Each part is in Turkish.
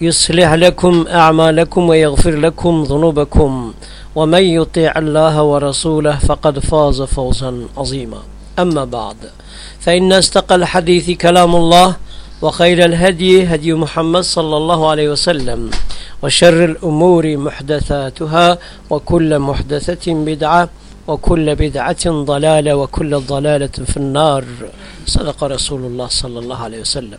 يصلح لكم أعمالكم ويغفر لكم ذنوبكم. ومن يطيع الله ورسوله فقد فاز فوزا عظيما. أما بعد فإن استقى الحديث كلام الله وخير الهدي هدي محمد صلى الله عليه وسلم وشر الأمور محدثاتها وكل محدثة بدعة وكل بدعة ضلالة وكل ضلالة في النار. صدق رسول الله صلى الله عليه وسلم.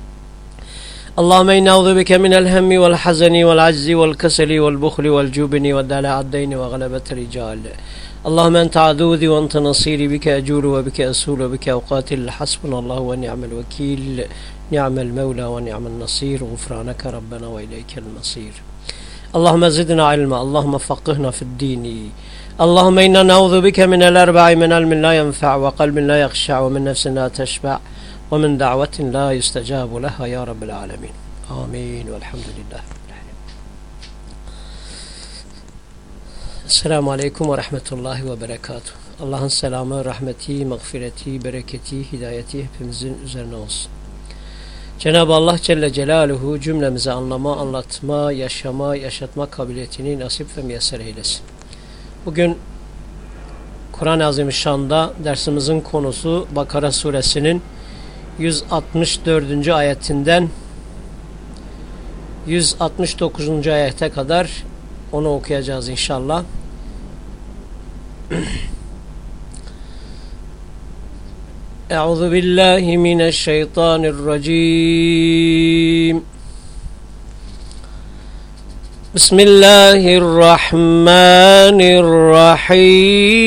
اللهم إنا نعوذ بك من الهم والحزن والعجز والكسل والبخل والجبن والدلع الدين وغلبة الرجال. اللهم أنت عدوذي وأنت نصيري بك أجول وبك أسول وبك أقاتل. حسبنا الله ونعم الوكيل. نعم المولى ونعم النصير. غفرانك ربنا وإليك المصير. اللهم زدنا علما. اللهم فقهنا في الدين. اللهم إنا نعوذ بك من الأربع من علم لا ينفع وقلب لا يخشع ومن نفس لا تشبع. ومن دعوة لا يستجاب لها يا رب العالمين آمين والحمد لله Esselamu Aleyküm ve Rahmetullahi ve Berekatuhu. Allah'ın selamı, rahmeti, mağfireti, bereketi, hidayeti hepimizin üzerine olsun. Cenab-ı Allah Celle Celaluhu cümlemize anlama, anlatma, yaşama, yaşatma kabiliyetini nasip ve müyesser eylesin. Bugün Kur'an-ı Azimüşşan'da dersimizin konusu Bakara suresinin 164. ayetinden 169. ayete kadar onu okuyacağız inşallah. أعوذ بالله من الشيطان الرجيم بسم الله الرحمن الرحيم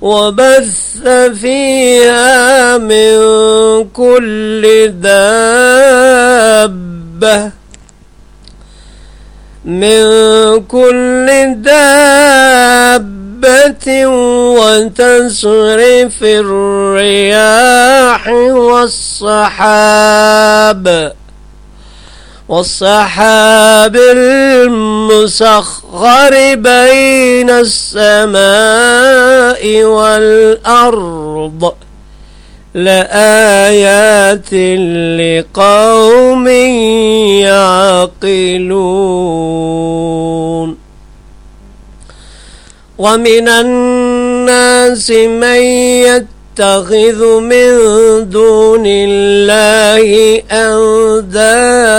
وبث فيها من كل دابة. من كل دابة وتسرف الرياح والصحاب والسحاب المسخر بين السماء والأرض لآيات لقوم يعقلون ومن الناس من يتخذ من دون الله أندادا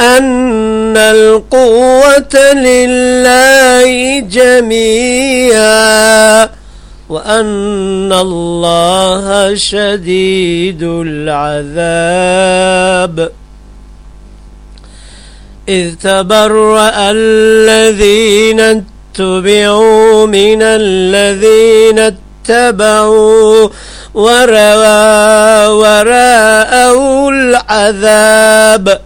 أن القوة لله جميعا وأن الله شديد العذاب. إذ تبرأ الذين اتبعوا من الذين اتبعوا وروا وراءوا العذاب.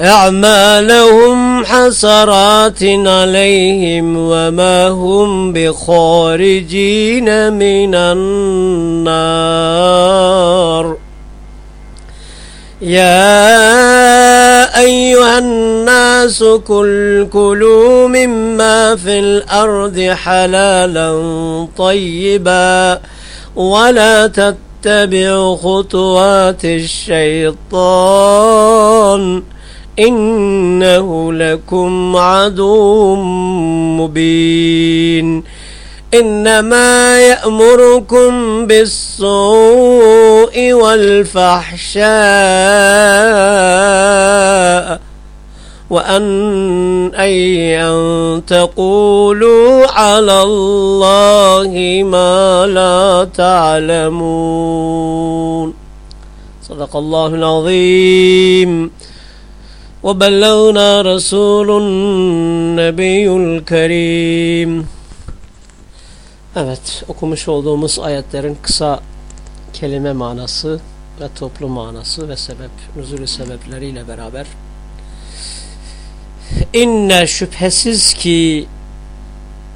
أعمالهم حسرات عليهم وما هم بخارجين من النار. يا أيها الناس كل كلوا مما في الأرض حلالا طيبا ولا تتبعوا خطوات الشيطان. إنه لكم عدو مبين. إنما يأمركم بالسوء والفحشاء وأن أن تقولوا على الله ما لا تعلمون. صدق الله العظيم. وبلغنا رسول النبي الكريم Evet, okumuş olduğumuz ayetlerin kısa kelime manası ve toplu manası ve sebep, nüzulü sebepleriyle beraber inne şüphesiz ki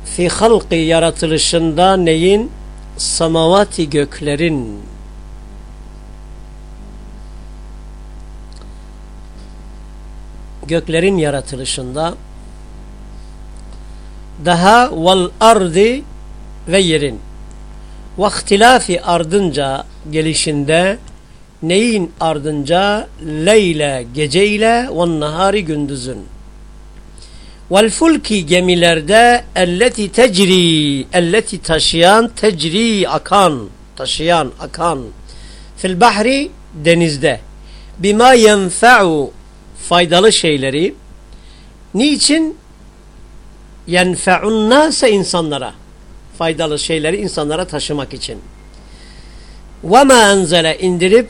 fi halqi yaratılışında neyin? Samavati göklerin göklerin yaratılışında daha vel ardi ve yerin vaktilafi ardınca gelişinde neyin ardınca leyle geceyle ve nahari gündüzün. Vel fulki gemilerde elleti tecri elleti taşıyan tecri akan taşıyan akan. Fil bahri denizde. Bima yenfa'u faydalı şeyleri niçin yenfe'un nase insanlara faydalı şeyleri insanlara taşımak için. وَمَا enzele indirip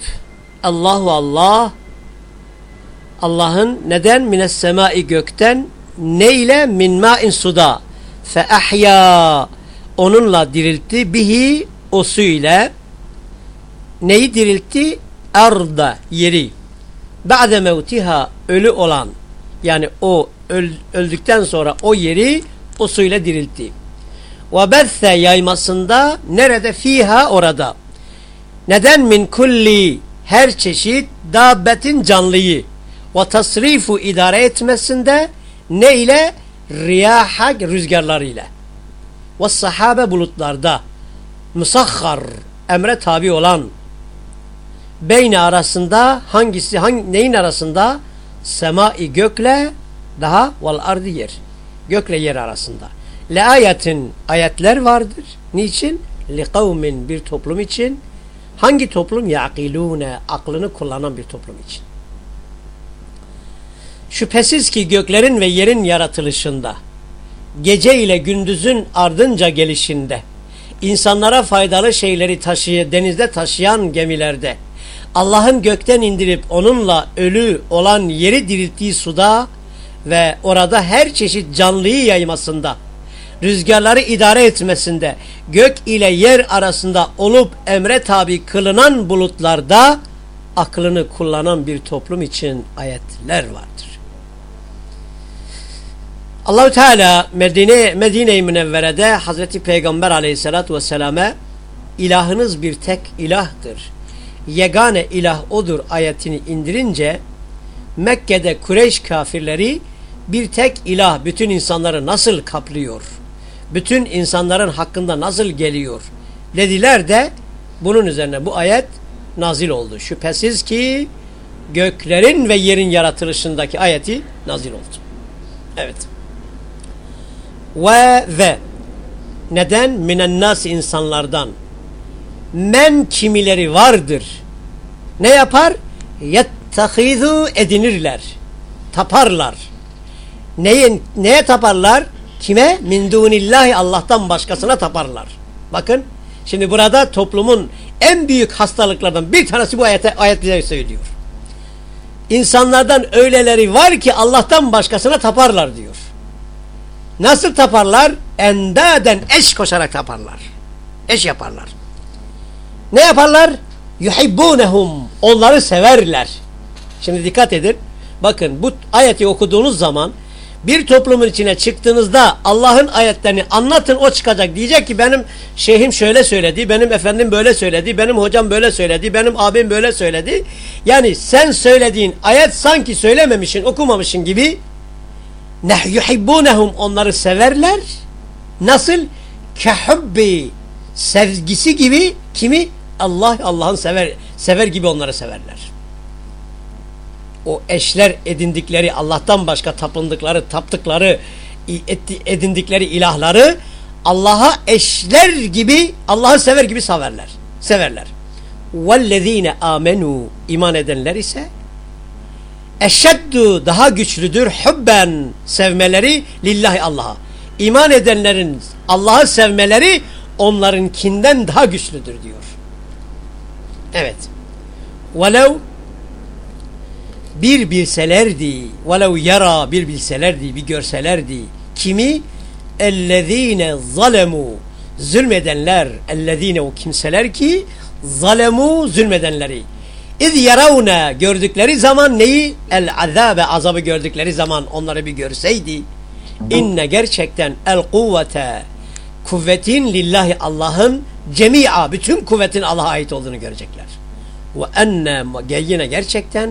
Allahu Allah Allah'ın neden mines semai gökten neyle min ma'in suda fe ahya onunla diriltti bihi o su ile neyi diriltti? Arda yeri. Ba'de mevtiha ölü olan yani o öl, öldükten sonra o yeri o suyla diriltti. Bethe yaymasında nerede fiha orada. Neden min kulli her çeşit dabbetin canlıyı ve tasrifu idare etmesinde ne ile? Riyaha rüzgarlarıyla. Ve sahabe bulutlarda musahhar emre tabi olan beyni arasında hangisi hangi, neyin arasında? Semai gökle daha vel ardı yer. Gökle yer arasında. Le ayetin ayetler vardır. Niçin? Li kavmin bir toplum için. Hangi toplum? Yaqilune aklını kullanan bir toplum için. Şüphesiz ki göklerin ve yerin yaratılışında, gece ile gündüzün ardınca gelişinde, insanlara faydalı şeyleri taşıya, denizde taşıyan gemilerde, Allah'ın gökten indirip onunla ölü olan yeri dirilttiği suda ve orada her çeşit canlıyı yaymasında, rüzgarları idare etmesinde, gök ile yer arasında olup emre tabi kılınan bulutlarda aklını kullanan bir toplum için ayetler vardır. Allahu Teala Medine Medine-i Münevvere'de Hazreti Peygamber Aleyhisselatü Vesselam'e ilahınız bir tek ilahtır. Yegane ilah odur ayetini indirince Mekke'de Kureyş kafirleri bir tek ilah bütün insanları nasıl kaplıyor? Bütün insanların hakkında nasıl geliyor? Dediler de bunun üzerine bu ayet nazil oldu. Şüphesiz ki göklerin ve yerin yaratılışındaki ayeti nazil oldu. Evet. Ve ve neden? Minen nas insanlardan. Men kimileri vardır. Ne yapar? Yettehizu edinirler. Taparlar. Neye, neye taparlar? Kime? Min dunillahi Allah'tan başkasına taparlar. Bakın şimdi burada toplumun en büyük hastalıklardan bir tanesi bu ayete, ayet bize söylüyor. İnsanlardan öyleleri var ki Allah'tan başkasına taparlar diyor. Nasıl taparlar? Endaden eş koşarak taparlar. Eş yaparlar. Ne yaparlar? Yuhibbunehum. Onları severler. Şimdi dikkat edin. Bakın bu ayeti okuduğunuz zaman bir toplumun içine çıktığınızda Allah'ın ayetlerini anlatın o çıkacak. Diyecek ki benim şeyhim şöyle söyledi, benim efendim böyle söyledi, benim hocam böyle söyledi, benim abim böyle söyledi. Yani sen söylediğin ayet sanki söylememişsin, okumamışsın gibi yuhibbunehum onları severler. Nasıl? Kehubbi sevgisi gibi kimi? Allah Allah'ın sever sever gibi onları severler. O eşler edindikleri Allah'tan başka tapındıkları, taptıkları, edindikleri ilahları Allah'a eşler gibi Allah'ı sever gibi severler. Severler. Vellezine amenu iman edenler ise eşeddu daha güçlüdür hubben sevmeleri lillahi Allah'a. İman edenlerin Allah'ı sevmeleri onlarınkinden daha güçlüdür diyor. Evet. Velev bir bilselerdi, velev yara bir bilselerdi, bir görselerdi. Kimi? Ellezine zalemu zulmedenler, ellezine o kimseler ki zalemu zulmedenleri. İz yaravne gördükleri zaman neyi? El azabe azabı gördükleri zaman onları bir görseydi. İnne gerçekten el kuvvete kuvvetin lillahi Allah'ın cemi'a bütün kuvvetin Allah'a ait olduğunu görecekler. Ve enne yine gerçekten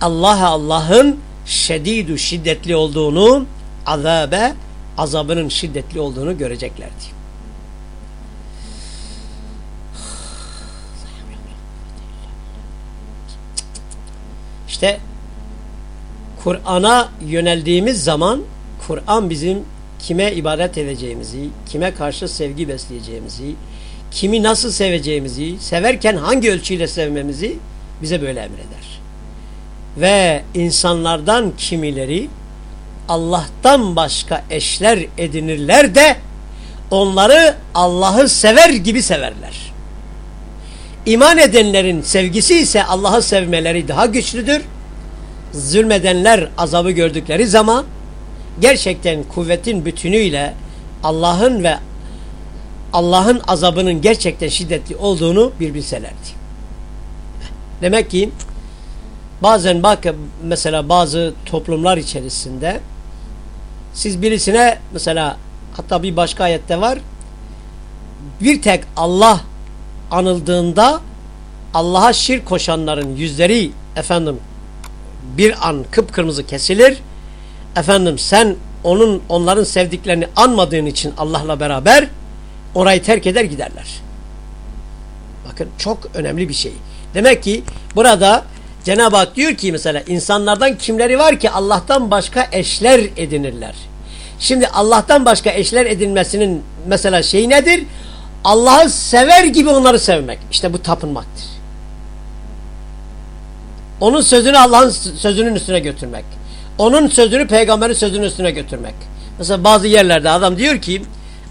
Allah'a Allah'ın şedidu şiddetli olduğunu azabe azabının şiddetli olduğunu göreceklerdi. İşte Kur'an'a yöneldiğimiz zaman Kur'an bizim kime ibadet edeceğimizi, kime karşı sevgi besleyeceğimizi, kimi nasıl seveceğimizi, severken hangi ölçüyle sevmemizi bize böyle emreder. Ve insanlardan kimileri Allah'tan başka eşler edinirler de onları Allah'ı sever gibi severler. İman edenlerin sevgisi ise Allah'ı sevmeleri daha güçlüdür. Zulmedenler azabı gördükleri zaman gerçekten kuvvetin bütünüyle Allah'ın ve Allah'ın azabının gerçekten şiddetli olduğunu bir bilselerdi. Demek ki bazen bak mesela bazı toplumlar içerisinde siz birisine mesela hatta bir başka ayette var bir tek Allah anıldığında Allah'a şirk koşanların yüzleri efendim bir an kıpkırmızı kesilir. Efendim sen onun onların sevdiklerini anmadığın için Allah'la beraber orayı terk eder giderler. Bakın çok önemli bir şey. Demek ki burada Cenab-ı Hak diyor ki mesela insanlardan kimleri var ki Allah'tan başka eşler edinirler. Şimdi Allah'tan başka eşler edinmesinin mesela şey nedir? Allah'ı sever gibi onları sevmek. İşte bu tapınmaktır. Onun sözünü Allah'ın sözünün üstüne götürmek. Onun sözünü peygamberin sözünün üstüne götürmek. Mesela bazı yerlerde adam diyor ki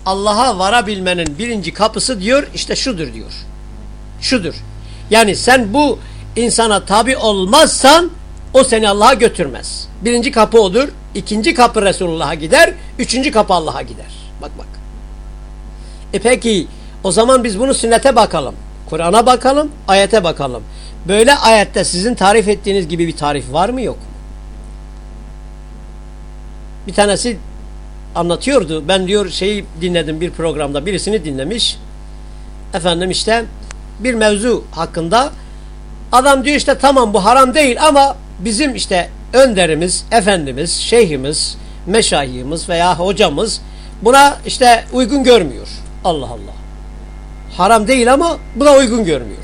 Allah'a varabilmenin birinci kapısı diyor işte şudur diyor. Şudur. Yani sen bu insana tabi olmazsan o seni Allah'a götürmez. Birinci kapı odur. ikinci kapı Resulullah'a gider. Üçüncü kapı Allah'a gider. Bak bak. E peki o zaman biz bunu sünnete bakalım. Kur'an'a bakalım, ayete bakalım. Böyle ayette sizin tarif ettiğiniz gibi bir tarif var mı yok mu? Bir tanesi anlatıyordu. Ben diyor şeyi dinledim bir programda birisini dinlemiş. Efendim işte bir mevzu hakkında adam diyor işte tamam bu haram değil ama bizim işte önderimiz, efendimiz, şeyhimiz, meşayihimiz veya hocamız buna işte uygun görmüyor. Allah Allah. Haram değil ama buna uygun görmüyor.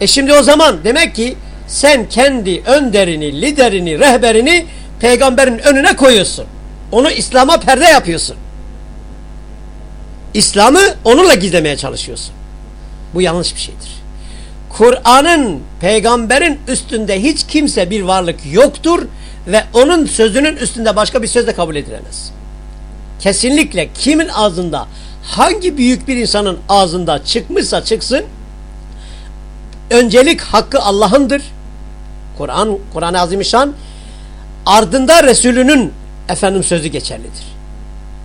E şimdi o zaman demek ki sen kendi önderini, liderini, rehberini peygamberin önüne koyuyorsun. Onu İslam'a perde yapıyorsun. İslam'ı onunla gizlemeye çalışıyorsun. Bu yanlış bir şeydir. Kur'an'ın, peygamberin üstünde hiç kimse bir varlık yoktur ve onun sözünün üstünde başka bir söz de kabul edilemez. Kesinlikle kimin ağzında, hangi büyük bir insanın ağzında çıkmışsa çıksın, öncelik hakkı Allah'ındır. Kur'an, Kur'an-ı Azimüşşan ardında Resulünün efendim sözü geçerlidir.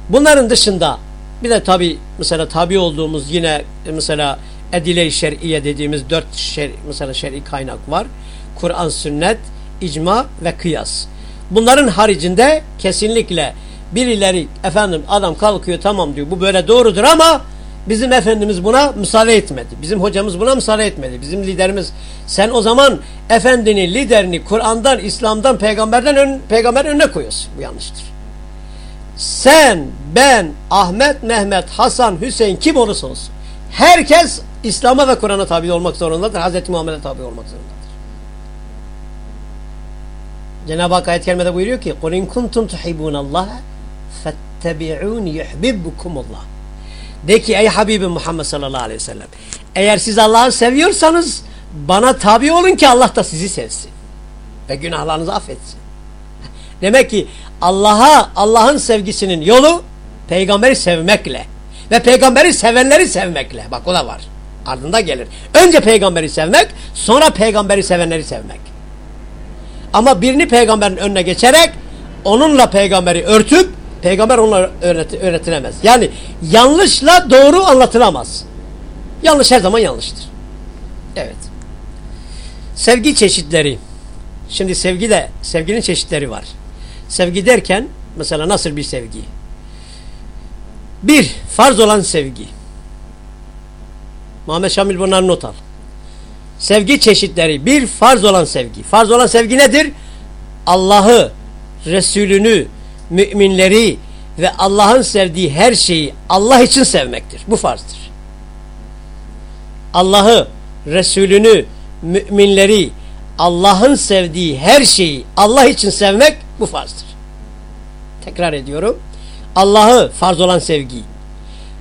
Bunların dışında bir de tabi mesela tabi olduğumuz yine mesela edile-i şer'iye dediğimiz dört şer, mesela şer'i kaynak var. Kur'an, sünnet, icma ve kıyas. Bunların haricinde kesinlikle birileri efendim adam kalkıyor tamam diyor bu böyle doğrudur ama Bizim Efendimiz buna müsaade etmedi. Bizim hocamız buna müsaade etmedi. Bizim liderimiz sen o zaman efendini, liderini Kur'an'dan, İslam'dan, peygamberden ön, peygamber önüne koyuyorsun. Bu yanlıştır. Sen, ben, Ahmet, Mehmet, Hasan, Hüseyin kim olursa olsun. Herkes İslam'a ve Kur'an'a tabi olmak zorundadır. Hazreti Muhammed'e tabi olmak zorundadır. Cenab-ı Hak ayet kerimede buyuruyor ki قُلْ اِنْ كُنْتُمْ تُحِبُونَ اللّٰهَ فَاتَّبِعُونِ يُحْبِبُكُمُ اللّٰهِ de ki ey Habibim Muhammed sallallahu aleyhi ve sellem eğer siz Allah'ı seviyorsanız bana tabi olun ki Allah da sizi sevsin. Ve günahlarınızı affetsin. Demek ki Allah'a Allah'ın sevgisinin yolu peygamberi sevmekle ve peygamberi sevenleri sevmekle. Bak o da var. Ardında gelir. Önce peygamberi sevmek sonra peygamberi sevenleri sevmek. Ama birini peygamberin önüne geçerek onunla peygamberi örtüp Peygamber onlara öğret öğretilemez. Yani yanlışla doğru anlatılamaz. Yanlış her zaman yanlıştır. Evet. Sevgi çeşitleri. Şimdi sevgi de, sevginin çeşitleri var. Sevgi derken mesela nasıl bir sevgi? Bir, farz olan sevgi. Muhammed Şamil bunları not al. Sevgi çeşitleri. Bir, farz olan sevgi. Farz olan sevgi nedir? Allah'ı, Resulünü, müminleri ve Allah'ın sevdiği her şeyi Allah için sevmektir. Bu farzdır. Allah'ı, Resulünü, müminleri, Allah'ın sevdiği her şeyi Allah için sevmek bu farzdır. Tekrar ediyorum. Allah'ı farz olan sevgi,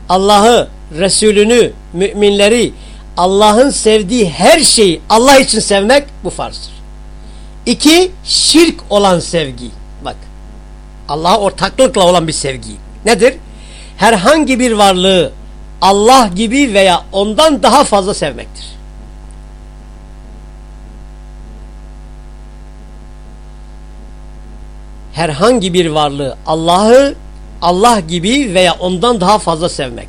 Allah'ı, Resulünü, müminleri, Allah'ın sevdiği her şeyi Allah için sevmek bu farzdır. İki, şirk olan sevgi. Allah'a ortaklıkla olan bir sevgi. Nedir? Herhangi bir varlığı Allah gibi veya ondan daha fazla sevmektir. Herhangi bir varlığı Allah'ı Allah gibi veya ondan daha fazla sevmek.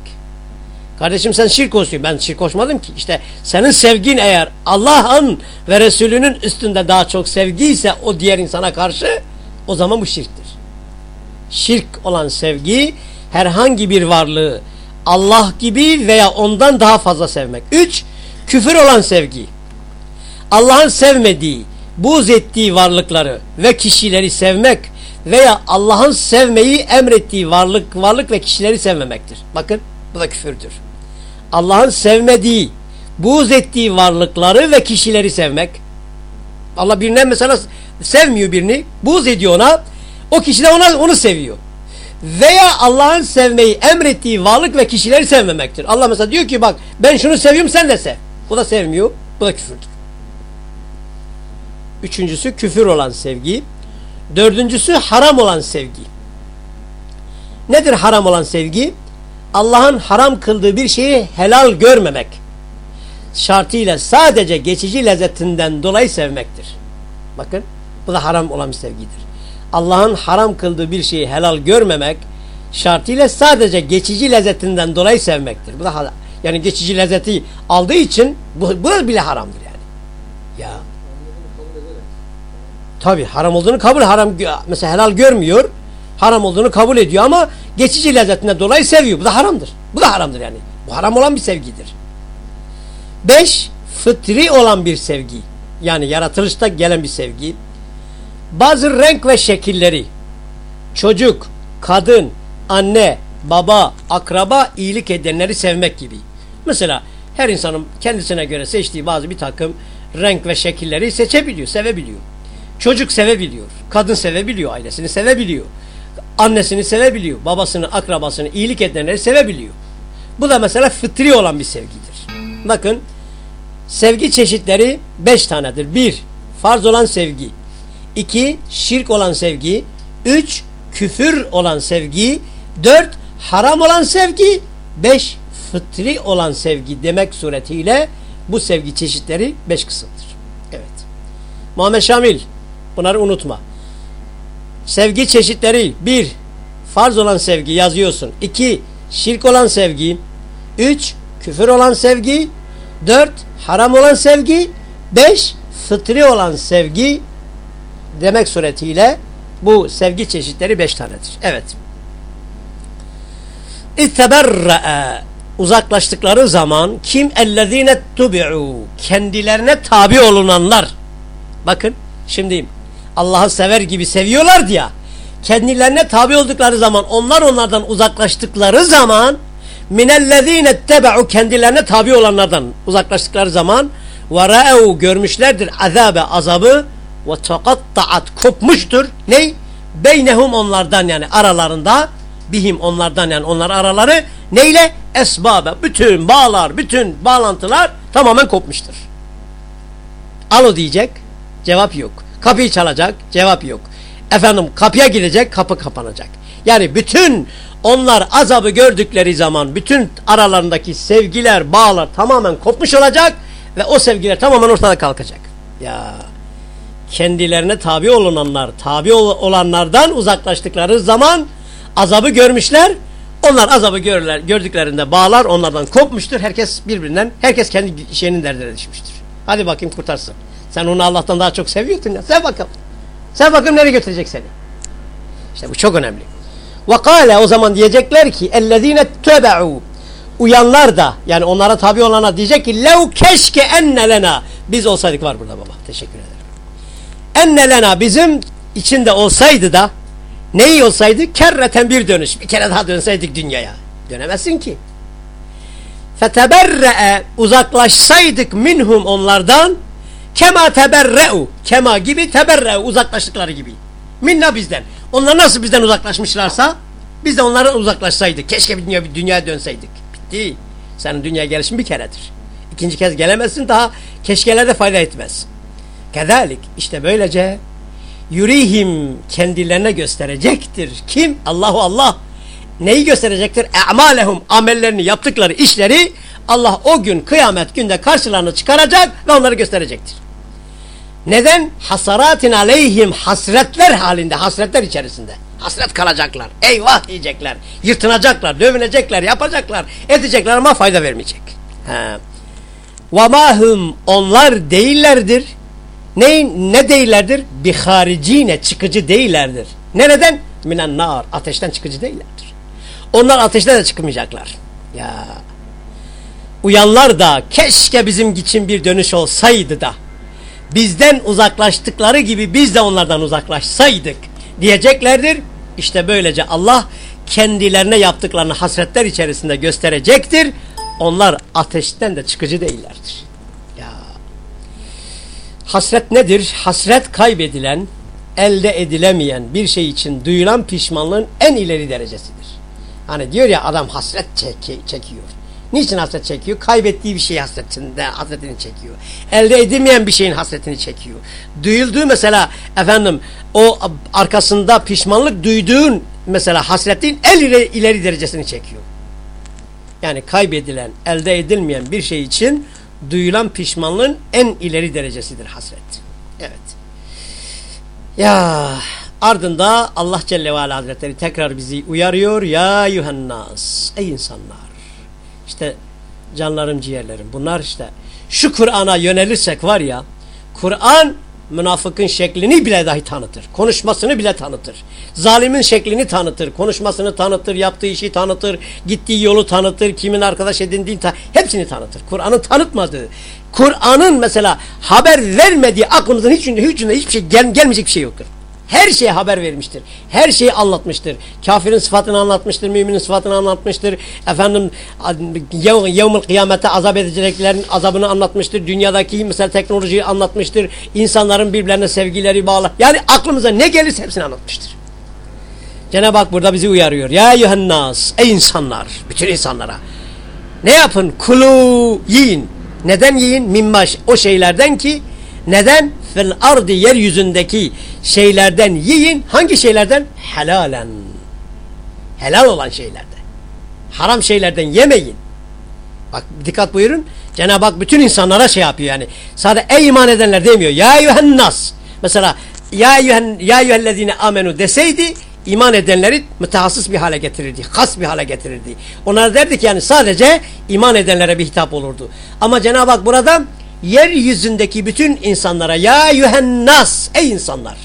Kardeşim sen şirk koşuyorsun. Ben şirk koşmadım ki. İşte senin sevgin eğer Allah'ın ve Resulünün üstünde daha çok sevgi ise o diğer insana karşı o zaman bu şirktir. Şirk olan sevgi herhangi bir varlığı Allah gibi veya ondan daha fazla sevmek. Üç, küfür olan sevgi. Allah'ın sevmediği, buz ettiği varlıkları ve kişileri sevmek veya Allah'ın sevmeyi emrettiği varlık varlık ve kişileri sevmemektir. Bakın bu da küfürdür. Allah'ın sevmediği, buğz ettiği varlıkları ve kişileri sevmek. Allah birine mesela sevmiyor birini, buğz ediyor ona, o kişi de ona, onu seviyor. Veya Allah'ın sevmeyi emrettiği varlık ve kişileri sevmemektir. Allah mesela diyor ki bak ben şunu seviyorum sen de sev. O da sevmiyor, bu da küfürdür. Üçüncüsü küfür olan sevgi. Dördüncüsü haram olan sevgi. Nedir haram olan sevgi? Allah'ın haram kıldığı bir şeyi helal görmemek. Şartıyla sadece geçici lezzetinden dolayı sevmektir. Bakın bu da haram olan bir sevgidir. Allah'ın haram kıldığı bir şeyi helal görmemek şartıyla sadece geçici lezzetinden dolayı sevmektir. Bu da yani geçici lezzeti aldığı için bu, bu bile haramdır yani. Ya Tabi haram olduğunu kabul haram mesela helal görmüyor. Haram olduğunu kabul ediyor ama geçici lezzetinden dolayı seviyor. Bu da haramdır. Bu da haramdır yani. Bu haram olan bir sevgidir. Beş, fıtri olan bir sevgi. Yani yaratılışta gelen bir sevgi. Bazı renk ve şekilleri çocuk, kadın, anne, baba, akraba, iyilik edenleri sevmek gibi. Mesela her insanın kendisine göre seçtiği bazı bir takım renk ve şekilleri seçebiliyor, sevebiliyor. Çocuk sevebiliyor. Kadın sevebiliyor. Ailesini sevebiliyor. Annesini sevebiliyor. Babasını, akrabasını, iyilik edenleri sevebiliyor. Bu da mesela fıtri olan bir sevgidir. Bakın sevgi çeşitleri beş tanedir. Bir, farz olan sevgi. İki, şirk olan sevgi. Üç, küfür olan sevgi. Dört, haram olan sevgi. Beş, fıtri olan sevgi demek suretiyle bu sevgi çeşitleri beş kısımdır. Evet. Muhammed Şamil Bunları unutma. Sevgi çeşitleri. Bir, farz olan sevgi yazıyorsun. İki, şirk olan sevgi. Üç, küfür olan sevgi. Dört, haram olan sevgi. Beş, fıtri olan sevgi demek suretiyle bu sevgi çeşitleri beş tanedir. Evet. İtteberre'e uzaklaştıkları zaman kim ellezine tubi'u kendilerine tabi olunanlar bakın şimdi Allah'ı sever gibi seviyorlar ya kendilerine tabi oldukları zaman onlar onlardan uzaklaştıkları zaman minellezine tebe'u kendilerine tabi olanlardan uzaklaştıkları zaman ve görmüşlerdir azabe azabı ve takatta'at kopmuştur ney? Beynehum onlardan yani aralarında bihim onlardan yani onlar araları neyle? Esbabe bütün bağlar bütün bağlantılar tamamen kopmuştur. Alo diyecek cevap yok. Kapıyı çalacak, cevap yok. Efendim kapıya gidecek, kapı kapanacak. Yani bütün onlar azabı gördükleri zaman bütün aralarındaki sevgiler, bağlar tamamen kopmuş olacak ve o sevgiler tamamen ortada kalkacak. Ya kendilerine tabi olunanlar, tabi olanlardan uzaklaştıkları zaman azabı görmüşler. Onlar azabı görürler, gördüklerinde bağlar onlardan kopmuştur. Herkes birbirinden, herkes kendi şeyinin derdine düşmüştür. Hadi bakayım kurtarsın. Sen onu Allah'tan daha çok seviyordun ya. Sev bakalım. Sev bakalım nereye götürecek seni. İşte bu çok önemli. Kâle o zaman diyecekler ki ellezîne tebe'û uyanlar da yani onlara tabi olana diyecek ki lev keşke enne lena biz olsaydık var burada baba teşekkür ederim enne lena bizim içinde olsaydı da neyi olsaydı kerreten bir dönüş bir kere daha dönseydik dünyaya dönemezsin ki feteberre'e uzaklaşsaydık minhum onlardan Kema teberre'u. Kema gibi teberre'u uzaklaştıkları gibi. Minna bizden. Onlar nasıl bizden uzaklaşmışlarsa biz de onlara uzaklaşsaydık. Keşke bir dünya, bir dünyaya dönseydik. Bitti. Senin dünya gelişin bir keredir. İkinci kez gelemezsin daha keşkelerde fayda etmez. Kedalik işte böylece yürihim kendilerine gösterecektir. Kim? Allahu Allah. Neyi gösterecektir? E'malehum amellerini yaptıkları işleri Allah o gün kıyamet günde karşılarına çıkaracak ve onları gösterecektir. Neden? Hasaratin aleyhim hasretler halinde, hasretler içerisinde. Hasret kalacaklar. Eyvah diyecekler. Yırtınacaklar, dövünecekler, yapacaklar, edecekler ama fayda vermeyecek. وَمَا Onlar değillerdir. ne, ne değillerdir? Biharicine çıkıcı değillerdir. Nereden? Minen nar. Ateşten çıkıcı değillerdir. Onlar ateşten de çıkmayacaklar. Ya uyanlar da keşke bizim için bir dönüş olsaydı da bizden uzaklaştıkları gibi biz de onlardan uzaklaşsaydık diyeceklerdir. İşte böylece Allah kendilerine yaptıklarını hasretler içerisinde gösterecektir. Onlar ateşten de çıkıcı değillerdir. Hasret nedir? Hasret kaybedilen, elde edilemeyen bir şey için duyulan pişmanlığın en ileri derecesidir. Hani diyor ya adam hasret çek çekiyor. Niçin hasret çekiyor? Kaybettiği bir şey hasretinde, hasretini çekiyor. Elde edilmeyen bir şeyin hasretini çekiyor. Duyulduğu mesela efendim o arkasında pişmanlık duyduğun mesela hasretin el ileri, ileri derecesini çekiyor. Yani kaybedilen, elde edilmeyen bir şey için duyulan pişmanlığın en ileri derecesidir hasret. Evet. Ya ardında Allah Celle ve Ala Hazretleri tekrar bizi uyarıyor. Ya yuhannas. Ey insanlar. İşte canlarım ciğerlerim bunlar işte. Şu Kur'an'a yönelirsek var ya Kur'an münafıkın şeklini bile dahi tanıtır. Konuşmasını bile tanıtır. Zalimin şeklini tanıtır. Konuşmasını tanıtır. Yaptığı işi tanıtır. Gittiği yolu tanıtır. Kimin arkadaş edindiğini ta hepsini tanıtır. Kur'an'ın tanıtmadığı, Kur'an'ın mesela haber vermediği aklımızın hiç, hiç, hiçbir şey gel, gelmeyecek bir şey yoktur. Her şeye haber vermiştir. Her şeyi anlatmıştır. Kafirin sıfatını anlatmıştır. Müminin sıfatını anlatmıştır. Efendim yevmül kıyamete azap edeceklerin azabını anlatmıştır. Dünyadaki mesela teknolojiyi anlatmıştır. İnsanların birbirlerine sevgileri bağlı. Yani aklımıza ne gelirse hepsini anlatmıştır. Cenab-ı Hak burada bizi uyarıyor. Ya yuhannas ey insanlar. Bütün insanlara. Ne yapın? Kulu yiyin. Neden yiyin? Mimmaş o şeylerden ki neden? Fil ardi yeryüzündeki şeylerden yiyin. Hangi şeylerden? Helalen. Helal olan şeylerden. Haram şeylerden yemeyin. Bak dikkat buyurun. Cenab-ı Hak bütün insanlara şey yapıyor yani. Sadece ey iman edenler demiyor. Ya yuhennas. Mesela ya yuhellezine amenu deseydi iman edenleri mütehassıs bir hale getirirdi. Has bir hale getirirdi. Onlar derdi ki yani sadece iman edenlere bir hitap olurdu. Ama Cenab-ı Hak burada yeryüzündeki bütün insanlara ya yuhennas ey insanlar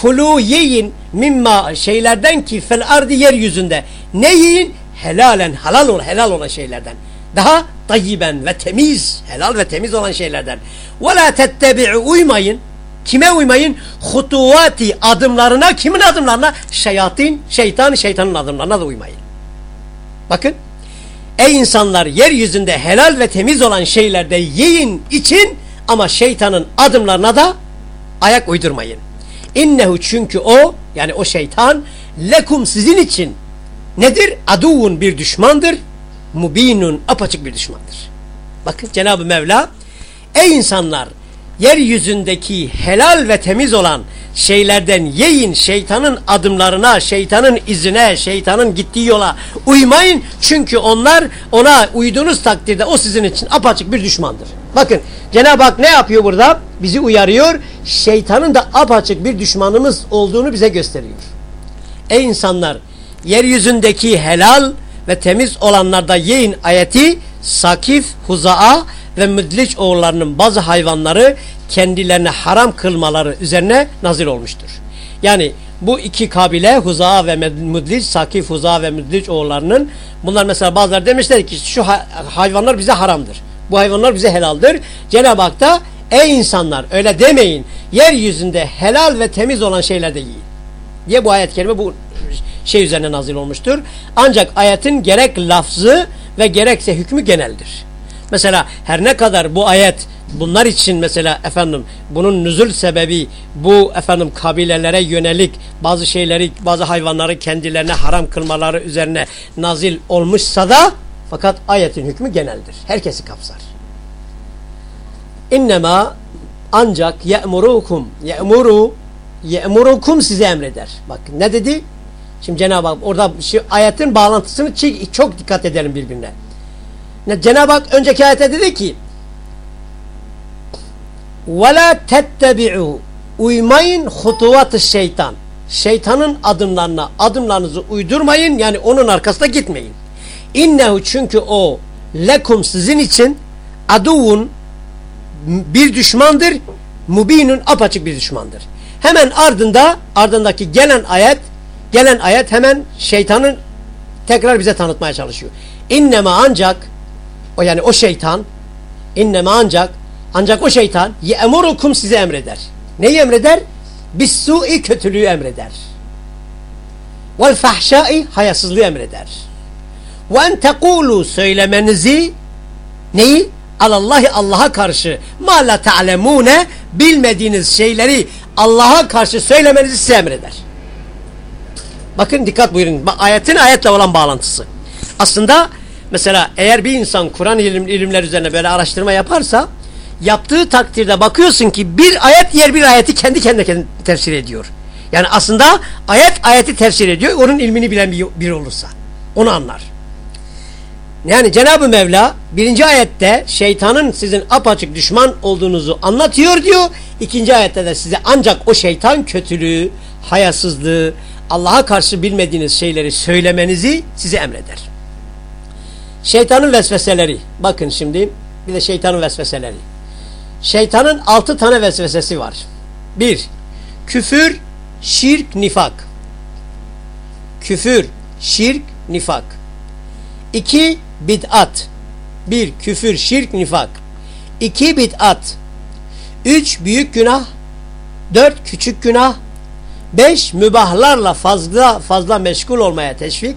kulu yiyin mimma şeylerden ki fel ardı yeryüzünde. Ne yiyin? Helalen halal olan helal olan şeylerden. Daha tayyiben ve temiz helal ve temiz olan şeylerden. Ve la tettebi'u uymayın. Kime uymayın? Hutuvati adımlarına kimin adımlarına? Şeyatin şeytan şeytanın adımlarına da uymayın. Bakın Ey insanlar yeryüzünde helal ve temiz olan şeylerde yiyin için ama şeytanın adımlarına da ayak uydurmayın. İnnehu çünkü o yani o şeytan lekum sizin için nedir? Aduvun bir düşmandır. Mubinun apaçık bir düşmandır. Bakın Cenab-ı Mevla ey insanlar yeryüzündeki helal ve temiz olan şeylerden yiyin şeytanın adımlarına, şeytanın izine, şeytanın gittiği yola uymayın. Çünkü onlar ona uyduğunuz takdirde o sizin için apaçık bir düşmandır. Bakın Cenab-ı Hak ne yapıyor burada? Bizi uyarıyor. Şeytanın da apaçık bir düşmanımız olduğunu bize gösteriyor. Ey insanlar yeryüzündeki helal ve temiz olanlarda yiyin ayeti Sakif, Huza'a ve Müdliç oğullarının bazı hayvanları kendilerine haram kılmaları üzerine nazil olmuştur. Yani bu iki kabile Huza ve Müdlic, Sakif Huza ve Müdlic oğullarının bunlar mesela bazıları demişler ki şu hayvanlar bize haramdır. Bu hayvanlar bize helaldir. Cenab-ı Hak da ey insanlar öyle demeyin. Yeryüzünde helal ve temiz olan şeyler de yiyin. Diye bu ayet kelime bu şey üzerine nazil olmuştur. Ancak ayetin gerek lafzı ve gerekse hükmü geneldir. Mesela her ne kadar bu ayet bunlar için mesela efendim bunun nüzul sebebi bu efendim kabilelere yönelik bazı şeyleri bazı hayvanları kendilerine haram kılmaları üzerine nazil olmuşsa da fakat ayetin hükmü geneldir. Herkesi kapsar. İnnemâ ancak ye'murukum ye'muru ye'murukum size emreder. Bak ne dedi? Şimdi Cenab-ı Hak orada şu ayetin bağlantısını çok dikkat edelim birbirine. Cenab-ı Hak önceki ayette dedi ki la tettebi'u uymayın hutuvat şeytan. Şeytanın adımlarına adımlarınızı uydurmayın yani onun arkasında gitmeyin. İnnehu çünkü o lekum sizin için aduvun bir düşmandır. Mubinun apaçık bir düşmandır. Hemen ardında ardındaki gelen ayet gelen ayet hemen şeytanın tekrar bize tanıtmaya çalışıyor. İnneme ancak o yani o şeytan inneme ancak ancak o şeytan ye'murukum size emreder. Neyi emreder? Bis su'i kötülüğü emreder. Vel fahşai hayasızlığı emreder. Ve en tekulu söylemenizi neyi? Alallahi Allah'a karşı ma la ta'lemune bilmediğiniz şeyleri Allah'a karşı söylemenizi size emreder. Bakın dikkat buyurun. Ayetin ayetle olan bağlantısı. Aslında mesela eğer bir insan Kur'an ilim, ilimler üzerine böyle araştırma yaparsa yaptığı takdirde bakıyorsun ki bir ayet diğer bir ayeti kendi kendine tefsir ediyor. Yani aslında ayet ayeti tefsir ediyor. Onun ilmini bilen bir, biri olursa. Onu anlar. Yani Cenab-ı Mevla birinci ayette şeytanın sizin apaçık düşman olduğunuzu anlatıyor diyor. İkinci ayette de size ancak o şeytan kötülüğü, hayasızlığı, Allah'a karşı bilmediğiniz şeyleri söylemenizi size emreder. Şeytanın vesveseleri. Bakın şimdi bir de şeytanın vesveseleri. Şeytanın altı tane vesvesesi var. Bir, küfür, şirk, nifak. Küfür, şirk, nifak. İki, bid'at. Bir, küfür, şirk, nifak. İki, bid'at. Üç, büyük günah. Dört, küçük günah. Beş, mübahlarla fazla fazla meşgul olmaya teşvik.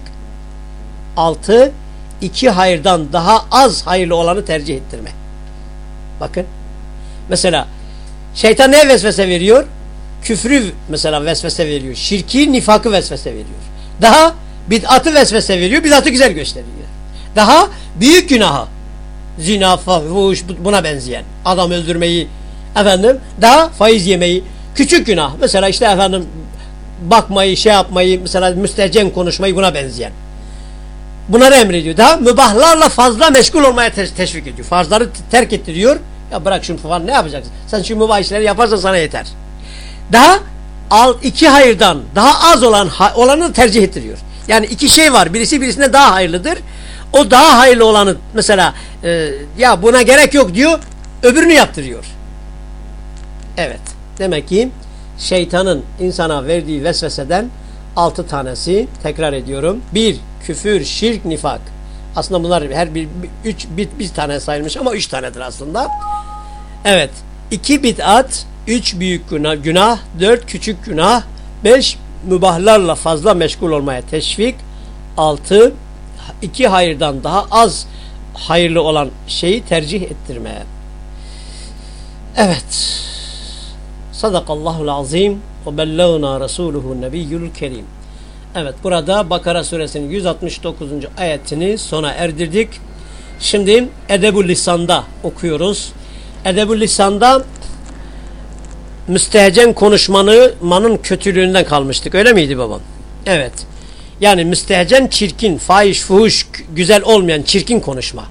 Altı, iki hayırdan daha az hayırlı olanı tercih ettirme. Bakın. Mesela şeytan ne vesvese veriyor? Küfrü mesela vesvese veriyor. Şirki, nifakı vesvese veriyor. Daha bid'atı vesvese veriyor. Bid'atı güzel gösteriyor. Daha büyük günahı zina, fuhuş buna benzeyen adam öldürmeyi efendim daha faiz yemeyi küçük günah mesela işte efendim bakmayı şey yapmayı mesela müstehcen konuşmayı buna benzeyen bunları emrediyor. Daha mübahlarla fazla meşgul olmaya te teşvik ediyor. Farzları terk ettiriyor. Ya bırak şunu falan ne yapacaksın? Sen şu mübah işleri yaparsan sana yeter. Daha alt iki hayırdan daha az olan olanı tercih ettiriyor. Yani iki şey var. Birisi birisine daha hayırlıdır. O daha hayırlı olanı mesela e, ya buna gerek yok diyor. Öbürünü yaptırıyor. Evet. Demek ki şeytanın insana verdiği vesveseden altı tanesi tekrar ediyorum. Bir, küfür, şirk, nifak. Aslında bunlar her bir, üç, bir, bir tane sayılmış ama üç tanedir aslında. Evet. iki bid'at, üç büyük günah, günah, dört küçük günah, beş mübahlarla fazla meşgul olmaya teşvik, altı iki hayırdan daha az hayırlı olan şeyi tercih ettirmeye. Evet. Sadakallahul azim ve bellagna rasuluhu nebiyyul kerim. Evet burada Bakara suresinin 169. ayetini sona erdirdik. Şimdi Edebül Lisan'da okuyoruz. Edebül Lisan'da müstehcen konuşmanın kötülüğünden kalmıştık. Öyle miydi babam? Evet. Yani müstehcen çirkin, fahiş, fuhuş, güzel olmayan çirkin konuşma.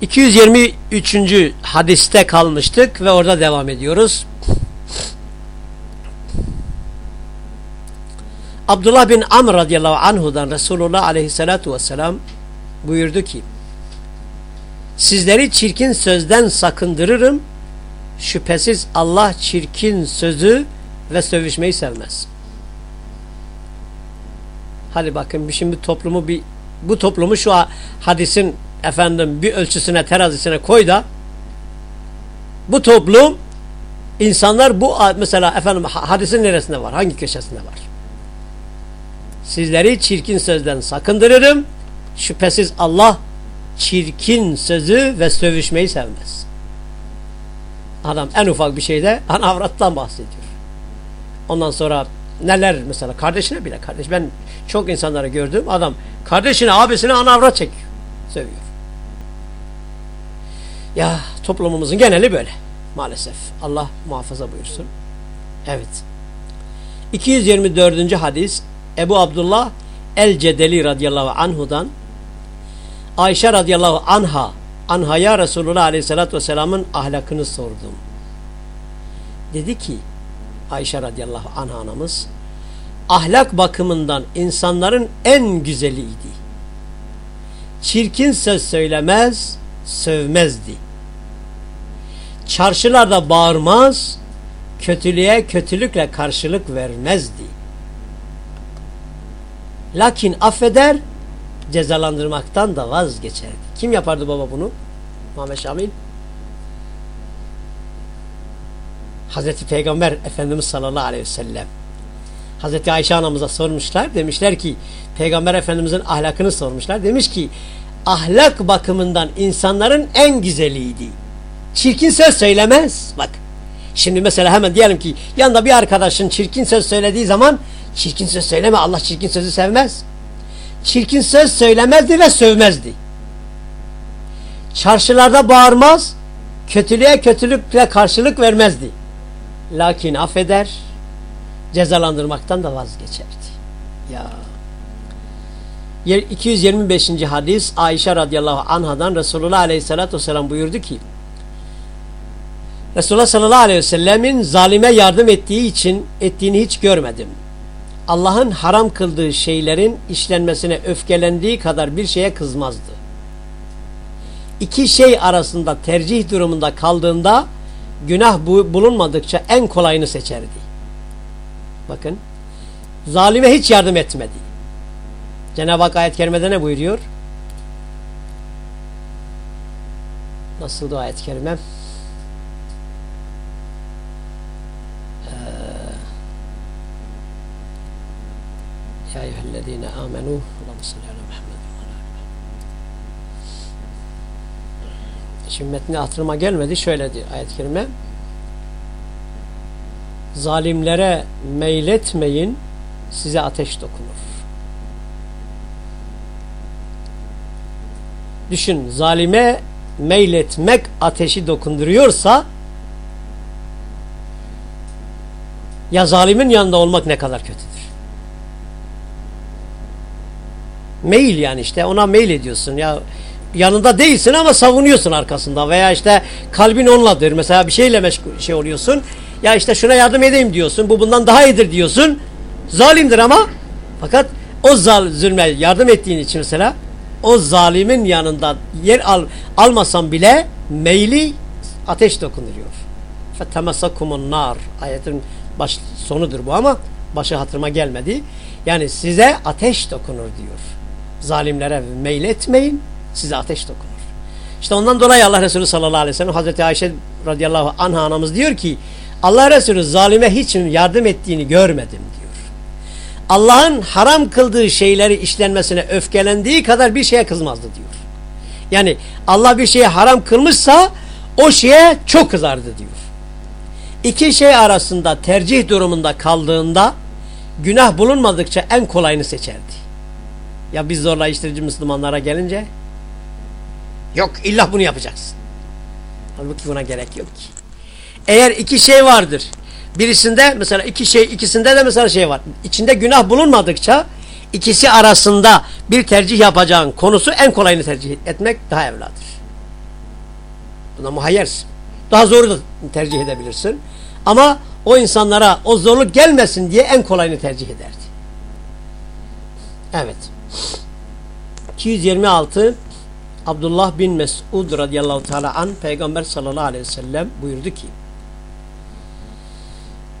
223. hadiste kalmıştık ve orada devam ediyoruz. Abdullah bin Amr radıyallahu anhudan Resulullah aleyhissalatu vesselam buyurdu ki Sizleri çirkin sözden sakındırırım. Şüphesiz Allah çirkin sözü ve sövüşmeyi sevmez. Hadi bakın şimdi toplumu bir bu toplumu şu hadisin efendim bir ölçüsüne terazisine koy da bu toplum insanlar bu mesela efendim hadisin neresinde var? Hangi köşesinde var? Sizleri çirkin sözden sakındırırım. Şüphesiz Allah çirkin sözü ve sövüşmeyi sevmez. Adam en ufak bir şeyde anavrattan bahsediyor. Ondan sonra neler mesela kardeşine bile kardeş ben çok insanları gördüm adam kardeşine abisine anavrat çekiyor seviyor. Ya toplumumuzun geneli böyle maalesef. Allah muhafaza buyursun. Evet. 224. hadis Ebu Abdullah El-Cedeli radıyallahu anhudan Ayşe radıyallahu anha anhaya Resulullah aleyhissalatü vesselamın ahlakını sordum. Dedi ki Ayşe radıyallahu anh anamız ahlak bakımından insanların en güzeliydi. Çirkin söz söylemez, sövmezdi. Çarşılarda bağırmaz, kötülüğe kötülükle karşılık vermezdi. Lakin affeder, cezalandırmaktan da vazgeçerdi. Kim yapardı baba bunu? Muhammed Şamil. Hazreti Peygamber Efendimiz sallallahu aleyhi ve sellem. Hazreti Ayşe anamıza sormuşlar. Demişler ki Peygamber Efendimizin ahlakını sormuşlar. Demiş ki ahlak bakımından insanların en güzeliydi. Çirkin söz söylemez. Bak şimdi mesela hemen diyelim ki yanında bir arkadaşın çirkin söz söylediği zaman çirkin söz söyleme Allah çirkin sözü sevmez. Çirkin söz söylemezdi ve sövmezdi. Çarşılarda bağırmaz, kötülüğe kötülükle karşılık vermezdi. Lakin affeder, cezalandırmaktan da vazgeçerdi. Ya 225. hadis Ayşe radıyallahu anhadan Resulullah aleyhissalatü vesselam buyurdu ki Resulullah sallallahu aleyhi ve sellemin zalime yardım ettiği için ettiğini hiç görmedim. Allah'ın haram kıldığı şeylerin işlenmesine öfkelendiği kadar bir şeye kızmazdı. İki şey arasında tercih durumunda kaldığında günah bulunmadıkça en kolayını seçerdi. Bakın. Zalime hiç yardım etmedi. Cenab-ı Hak ayet-i kerimede ne buyuruyor? Nasıl ayet-i kerime? Ya eyyühellezine amenu Allah'ım salli ala Muhammed Şimdi metni hatırıma gelmedi. Şöyle diyor ayet-i kerime. Zalimlere meyletmeyin size ateş dokunur. Düşün zalime meyletmek ateşi dokunduruyorsa ya zalimin yanında olmak ne kadar kötüdür. Mail yani işte ona mail ediyorsun ya yanında değilsin ama savunuyorsun arkasında veya işte kalbin onladır mesela bir şeyle meşgul şey oluyorsun ya işte şuna yardım edeyim diyorsun bu bundan daha iyidir diyorsun zalimdir ama fakat o zal zulme yardım ettiğin için mesela o zalimin yanında yer al, almasan bile meyli ateş dokunuyor. فَتَمَسَكُمُ nar Ayetin baş, sonudur bu ama başı hatırıma gelmedi. Yani size ateş dokunur diyor. Zalimlere meyletmeyin size ateş dokunur. İşte ondan dolayı Allah Resulü sallallahu aleyhi ve sellem Hazreti Ayşe radıyallahu anha anamız diyor ki Allah Resulü zalime hiç yardım ettiğini görmedim diyor. Allah'ın haram kıldığı şeyleri işlenmesine öfkelendiği kadar bir şeye kızmazdı diyor. Yani Allah bir şeye haram kılmışsa o şeye çok kızardı diyor. İki şey arasında tercih durumunda kaldığında günah bulunmadıkça en kolayını seçerdi. Ya biz zorlayıştırıcı Müslümanlara gelince yok illa bunu yapacaksın. Halbuki buna gerek yok ki. Eğer iki şey vardır. Birisinde mesela iki şey ikisinde de mesela şey var. İçinde günah bulunmadıkça ikisi arasında bir tercih yapacağın konusu en kolayını tercih etmek daha evladır. Buna muhayyersin. Daha zoru da tercih edebilirsin. Ama o insanlara o zorluk gelmesin diye en kolayını tercih ederdi. Evet. 226 Abdullah bin Mesud radıyallahu teala an Peygamber sallallahu aleyhi ve sellem buyurdu ki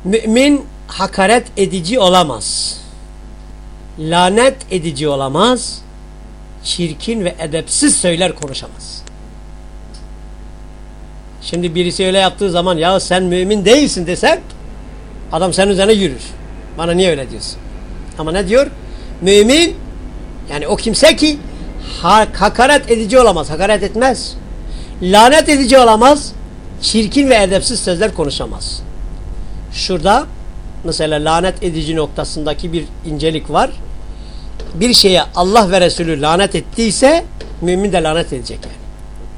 Mümin hakaret edici olamaz. Lanet edici olamaz. Çirkin ve edepsiz söyler konuşamaz. Şimdi birisi öyle yaptığı zaman ya sen mümin değilsin desem adam senin üzerine yürür. Bana niye öyle diyorsun? Ama ne diyor? Mümin yani o kimse ki hakaret edici olamaz. Hakaret etmez. Lanet edici olamaz. Çirkin ve edepsiz sözler konuşamaz. Şurada mesela lanet edici noktasındaki bir incelik var. Bir şeye Allah ve Resulü lanet ettiyse mümin de lanet edecek yani.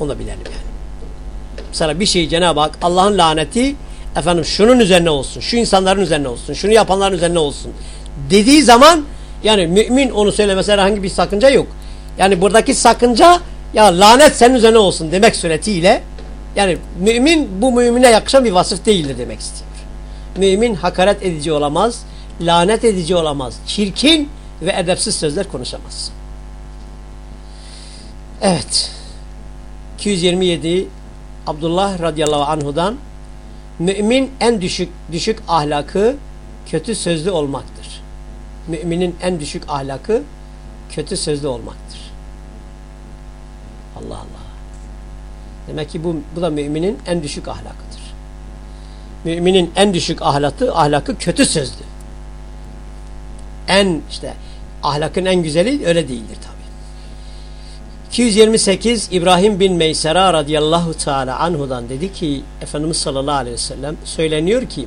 Onu da bilelim yani. Mesela bir şey Cenab-ı Hak Allah'ın laneti efendim şunun üzerine olsun, şu insanların üzerine olsun, şunu yapanların üzerine olsun dediği zaman yani mümin onu söylemesine herhangi bir sakınca yok. Yani buradaki sakınca ya lanet senin üzerine olsun demek suretiyle yani mümin bu mümine yakışan bir vasıf değildir demek istiyor. Mümin hakaret edici olamaz, lanet edici olamaz, çirkin ve edepsiz sözler konuşamaz. Evet. 227 Abdullah radıyallahu anhudan mümin en düşük düşük ahlakı kötü sözlü olmaktır. Müminin en düşük ahlakı kötü sözlü olmaktır. Allah Allah. Demek ki bu, bu da müminin en düşük ahlakıdır. Müminin en düşük ahlakı, ahlakı kötü sözlü. En işte ahlakın en güzeli öyle değildir tabi. 228 İbrahim bin Meysera radıyallahu teala anhudan dedi ki Efendimiz sallallahu aleyhi ve sellem söyleniyor ki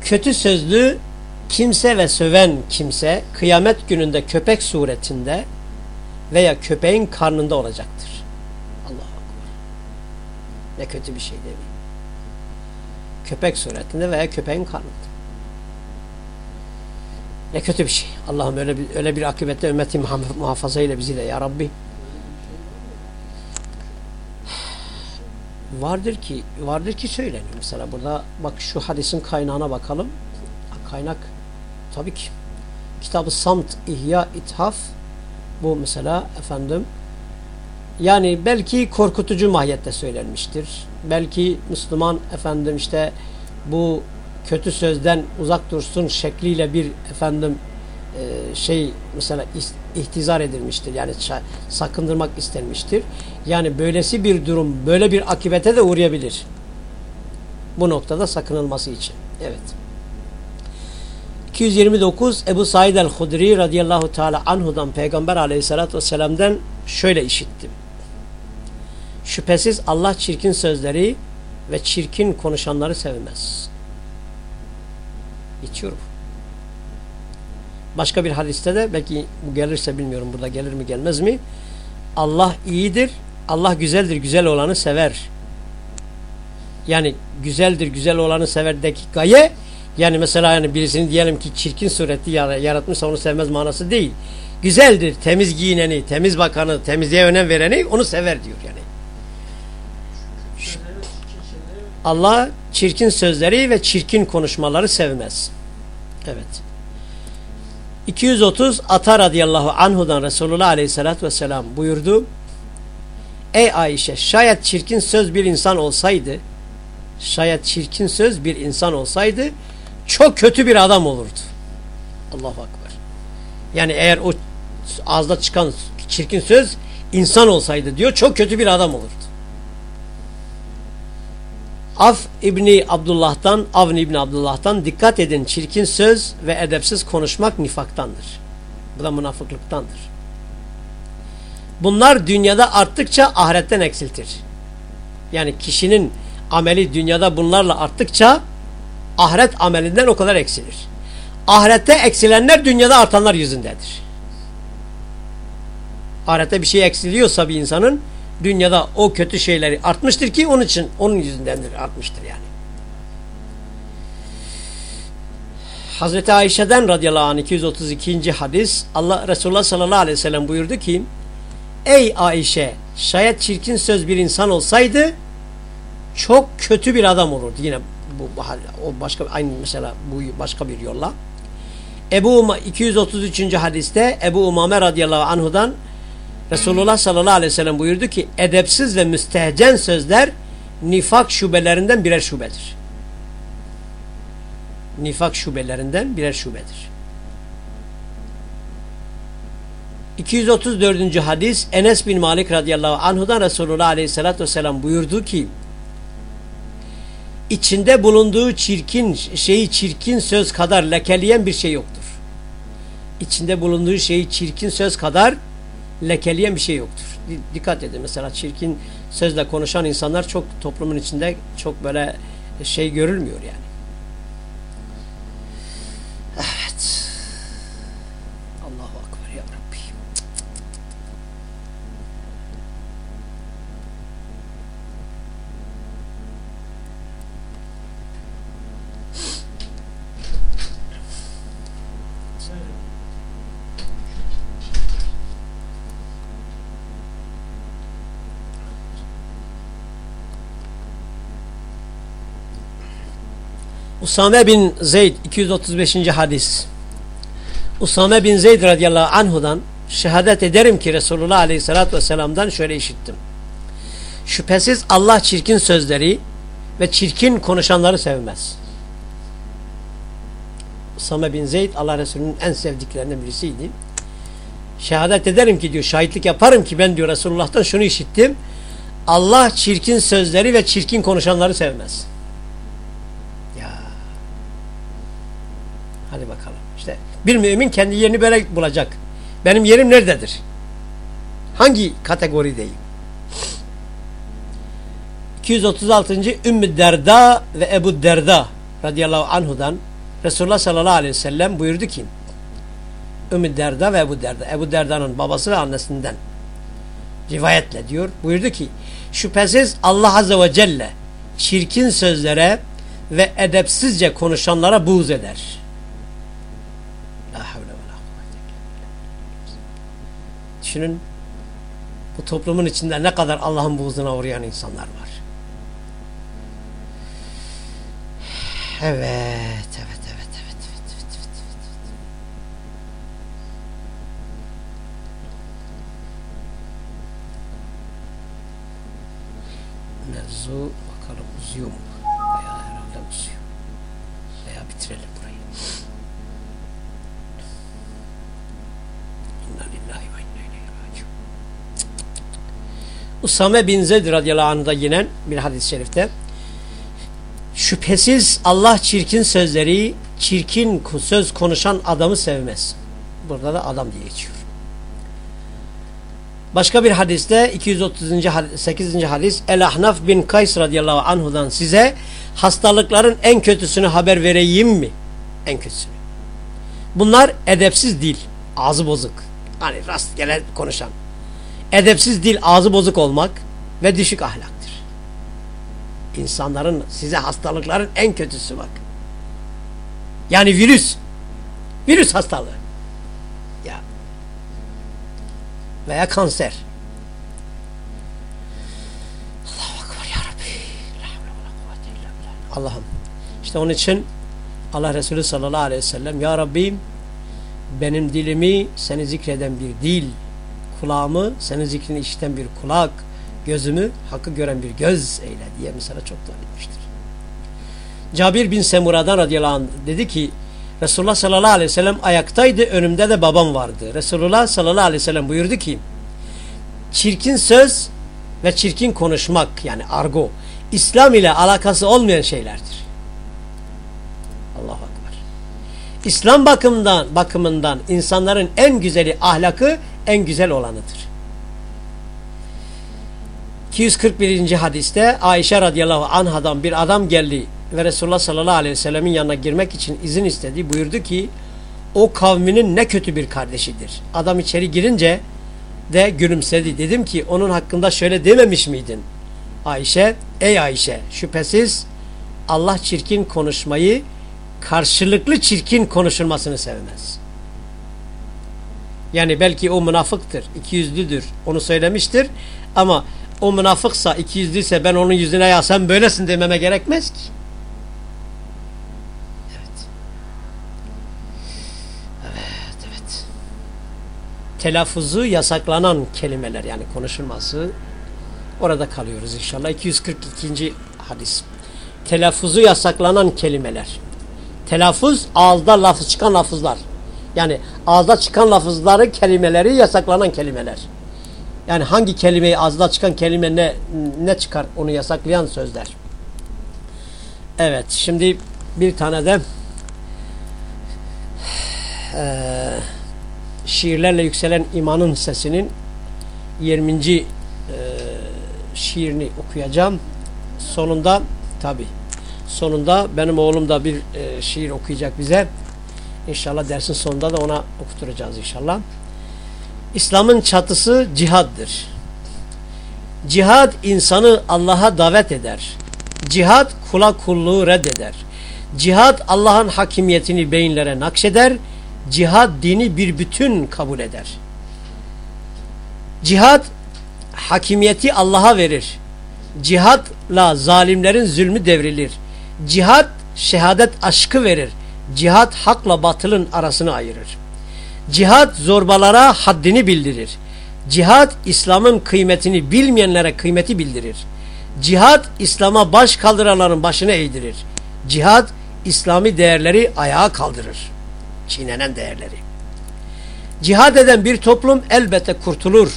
kötü sözlü kimse ve söven kimse kıyamet gününde köpek suretinde veya köpeğin karnında olacaktır. Allah akbar. Ne kötü bir şey değil mi? Köpek suretinde veya köpeğin karnında. Ne kötü bir şey. Allah'ım öyle bir, öyle bir akıbette ümmeti muhafaza ile bizi de ya Rabbi. Vardır ki, vardır ki söyleniyor. Mesela burada bak şu hadisin kaynağına bakalım. Kaynak tabii ki. Kitabı Samt, İhya, İthaf bu mesela efendim yani belki korkutucu mahiyette söylenmiştir. Belki Müslüman efendim işte bu kötü sözden uzak dursun şekliyle bir efendim e, şey mesela ihtizar edilmiştir. Yani sakındırmak istenmiştir. Yani böylesi bir durum, böyle bir akibete de uğrayabilir. Bu noktada sakınılması için. Evet. 229 Ebu Said el-Hudri radıyallahu teala anhudan Peygamber aleyhissalatü vesselam'dan şöyle işittim. Şüphesiz Allah çirkin sözleri ve çirkin konuşanları sevmez. Geçiyor bu. Başka bir hadiste de belki bu gelirse bilmiyorum burada gelir mi gelmez mi? Allah iyidir, Allah güzeldir, güzel olanı sever. Yani güzeldir, güzel olanı severdeki gaye yani mesela yani birisini diyelim ki çirkin sureti yaratmışsa onu sevmez manası değil. Güzeldir, temiz giyineni, temiz bakanı, temizliğe önem vereni onu sever diyor yani. Allah çirkin sözleri ve çirkin konuşmaları sevmez. Evet. 230 Ata radıyallahu anhudan Resulullah aleyhissalatü vesselam buyurdu. Ey Ayşe şayet çirkin söz bir insan olsaydı şayet çirkin söz bir insan olsaydı çok kötü bir adam olurdu. Allahu Akbar. Yani eğer o ağızda çıkan çirkin söz insan olsaydı diyor çok kötü bir adam olurdu. Af İbni Abdullah'tan, Avn İbni Abdullah'tan dikkat edin çirkin söz ve edepsiz konuşmak nifaktandır. Bu da münafıklıktandır. Bunlar dünyada arttıkça ahiretten eksiltir. Yani kişinin ameli dünyada bunlarla arttıkça ahiret amelinden o kadar eksilir. Ahirette eksilenler dünyada artanlar yüzündedir. Ahirette bir şey eksiliyorsa bir insanın dünyada o kötü şeyleri artmıştır ki onun için onun yüzündendir artmıştır yani. Hazreti Ayşe'den radıyallahu anh 232. hadis Allah Resulullah sallallahu aleyhi ve sellem buyurdu ki Ey Ayşe şayet çirkin söz bir insan olsaydı çok kötü bir adam olurdu. Yine bu, o başka aynı mesela bu başka bir yolla. Ebu Uma 233. hadiste Ebu Umame radıyallahu anhudan Resulullah sallallahu aleyhi ve sellem buyurdu ki edepsiz ve müstehcen sözler nifak şubelerinden birer şubedir. Nifak şubelerinden birer şubedir. 234. hadis Enes bin Malik radıyallahu anhudan Resulullah aleyhissalatü vesselam buyurdu ki içinde bulunduğu çirkin şeyi çirkin söz kadar lekeleyen bir şey yoktur. İçinde bulunduğu şeyi çirkin söz kadar lekeleyen bir şey yoktur. Dikkat edin mesela çirkin sözle konuşan insanlar çok toplumun içinde çok böyle şey görülmüyor yani. Usame bin Zeyd 235. hadis. Usame bin Zeyd radıyallahu anhudan şehadet ederim ki Resulullah aleyhissalatü vesselam'dan şöyle işittim. Şüphesiz Allah çirkin sözleri ve çirkin konuşanları sevmez. Usame bin Zeyd Allah Resulü'nün en sevdiklerinden birisiydi. Şehadet ederim ki diyor şahitlik yaparım ki ben diyor Resulullah'tan şunu işittim. Allah çirkin sözleri ve çirkin konuşanları sevmez. Ya. Hadi bakalım. İşte bir mümin kendi yerini böyle bulacak. Benim yerim nerededir? Hangi kategorideyim? 236. Ümmü Derda ve Ebu Derda radıyallahu anhudan Resulullah sallallahu aleyhi ve sellem buyurdu ki Ümmü Derda ve Ebu Derda Ebu Derda'nın babası ve annesinden rivayetle diyor buyurdu ki şüphesiz Allah azze ve celle çirkin sözlere ve edepsizce konuşanlara buğz eder. La havle ve la Düşünün bu toplumun içinde ne kadar Allah'ın buğzuna uğrayan insanlar var. Evet, evet, evet, evet, evet, evet, evet, evet. Mevzu bakalım uzuyor mu? Veya herhalde uzuyor. Veya bitirelim burayı. İnna lillahi ve inna ileyhi raciun. Usame bin Zeyd radıyallahu anh'da yine bir hadis-i şerifte Şüphesiz Allah çirkin sözleri, çirkin söz konuşan adamı sevmez. Burada da adam diye geçiyor. Başka bir hadiste 238. hadis El-Ahnaf bin Kays radıyallahu anhudan size hastalıkların en kötüsünü haber vereyim mi? En kötüsünü. Bunlar edepsiz dil, ağzı bozuk. Hani rastgele konuşan. Edepsiz dil, ağzı bozuk olmak ve düşük ahlak insanların size hastalıkların en kötüsü bak. Yani virüs. Virüs hastalığı. Ya. Veya kanser. Allah'ım. İşte onun için Allah Resulü sallallahu aleyhi ve sellem Ya Rabbim benim dilimi seni zikreden bir dil, kulağımı senin zikrini işiten bir kulak, gözümü hakkı gören bir göz eyle diye mesela çok dua etmiştir. Cabir bin Semura'dan radıyallahu anh dedi ki Resulullah sallallahu aleyhi ve sellem ayaktaydı önümde de babam vardı. Resulullah sallallahu aleyhi ve sellem buyurdu ki çirkin söz ve çirkin konuşmak yani argo İslam ile alakası olmayan şeylerdir. Allahu Akbar. İslam bakımından bakımından insanların en güzeli ahlakı en güzel olanıdır. 241. hadiste Ayşe radıyallahu anhadan bir adam geldi ve Resulullah sallallahu aleyhi ve sellemin yanına girmek için izin istedi. Buyurdu ki o kavminin ne kötü bir kardeşidir. Adam içeri girince de gülümsedi. Dedim ki onun hakkında şöyle dememiş miydin? Ayşe, ey Ayşe şüphesiz Allah çirkin konuşmayı karşılıklı çirkin konuşulmasını sevmez. Yani belki o münafıktır, ikiyüzlüdür, onu söylemiştir ama o münafıksa, ikiyüzlüyse ben onun yüzüne ya sen böylesin dememe gerekmez ki. Evet. Evet, evet. Telaffuzu yasaklanan kelimeler yani konuşulması orada kalıyoruz inşallah. 242. hadis. Telaffuzu yasaklanan kelimeler. Telaffuz ağızda lafız çıkan lafızlar. Yani ağızda çıkan lafızları, kelimeleri yasaklanan kelimeler. Yani hangi kelimeyi ağzına çıkan kelime ne, ne çıkar onu yasaklayan sözler. Evet şimdi bir tane de e, şiirlerle yükselen imanın sesinin 20. E, şiirini okuyacağım. Sonunda tabi sonunda benim oğlum da bir e, şiir okuyacak bize. İnşallah dersin sonunda da ona okuturacağız inşallah. İslam'ın çatısı cihaddır. Cihad insanı Allah'a davet eder. Cihad kula kulluğu reddeder. Cihad Allah'ın hakimiyetini beyinlere nakşeder. Cihad dini bir bütün kabul eder. Cihad hakimiyeti Allah'a verir. Cihadla zalimlerin zulmü devrilir. Cihad şehadet aşkı verir. Cihat hakla batılın arasını ayırır. Cihat zorbalara haddini bildirir. Cihat İslam'ın kıymetini bilmeyenlere kıymeti bildirir. Cihat İslam'a baş kaldıranların başını eğdirir. Cihat İslami değerleri ayağa kaldırır. Çiğnenen değerleri. Cihad eden bir toplum elbette kurtulur.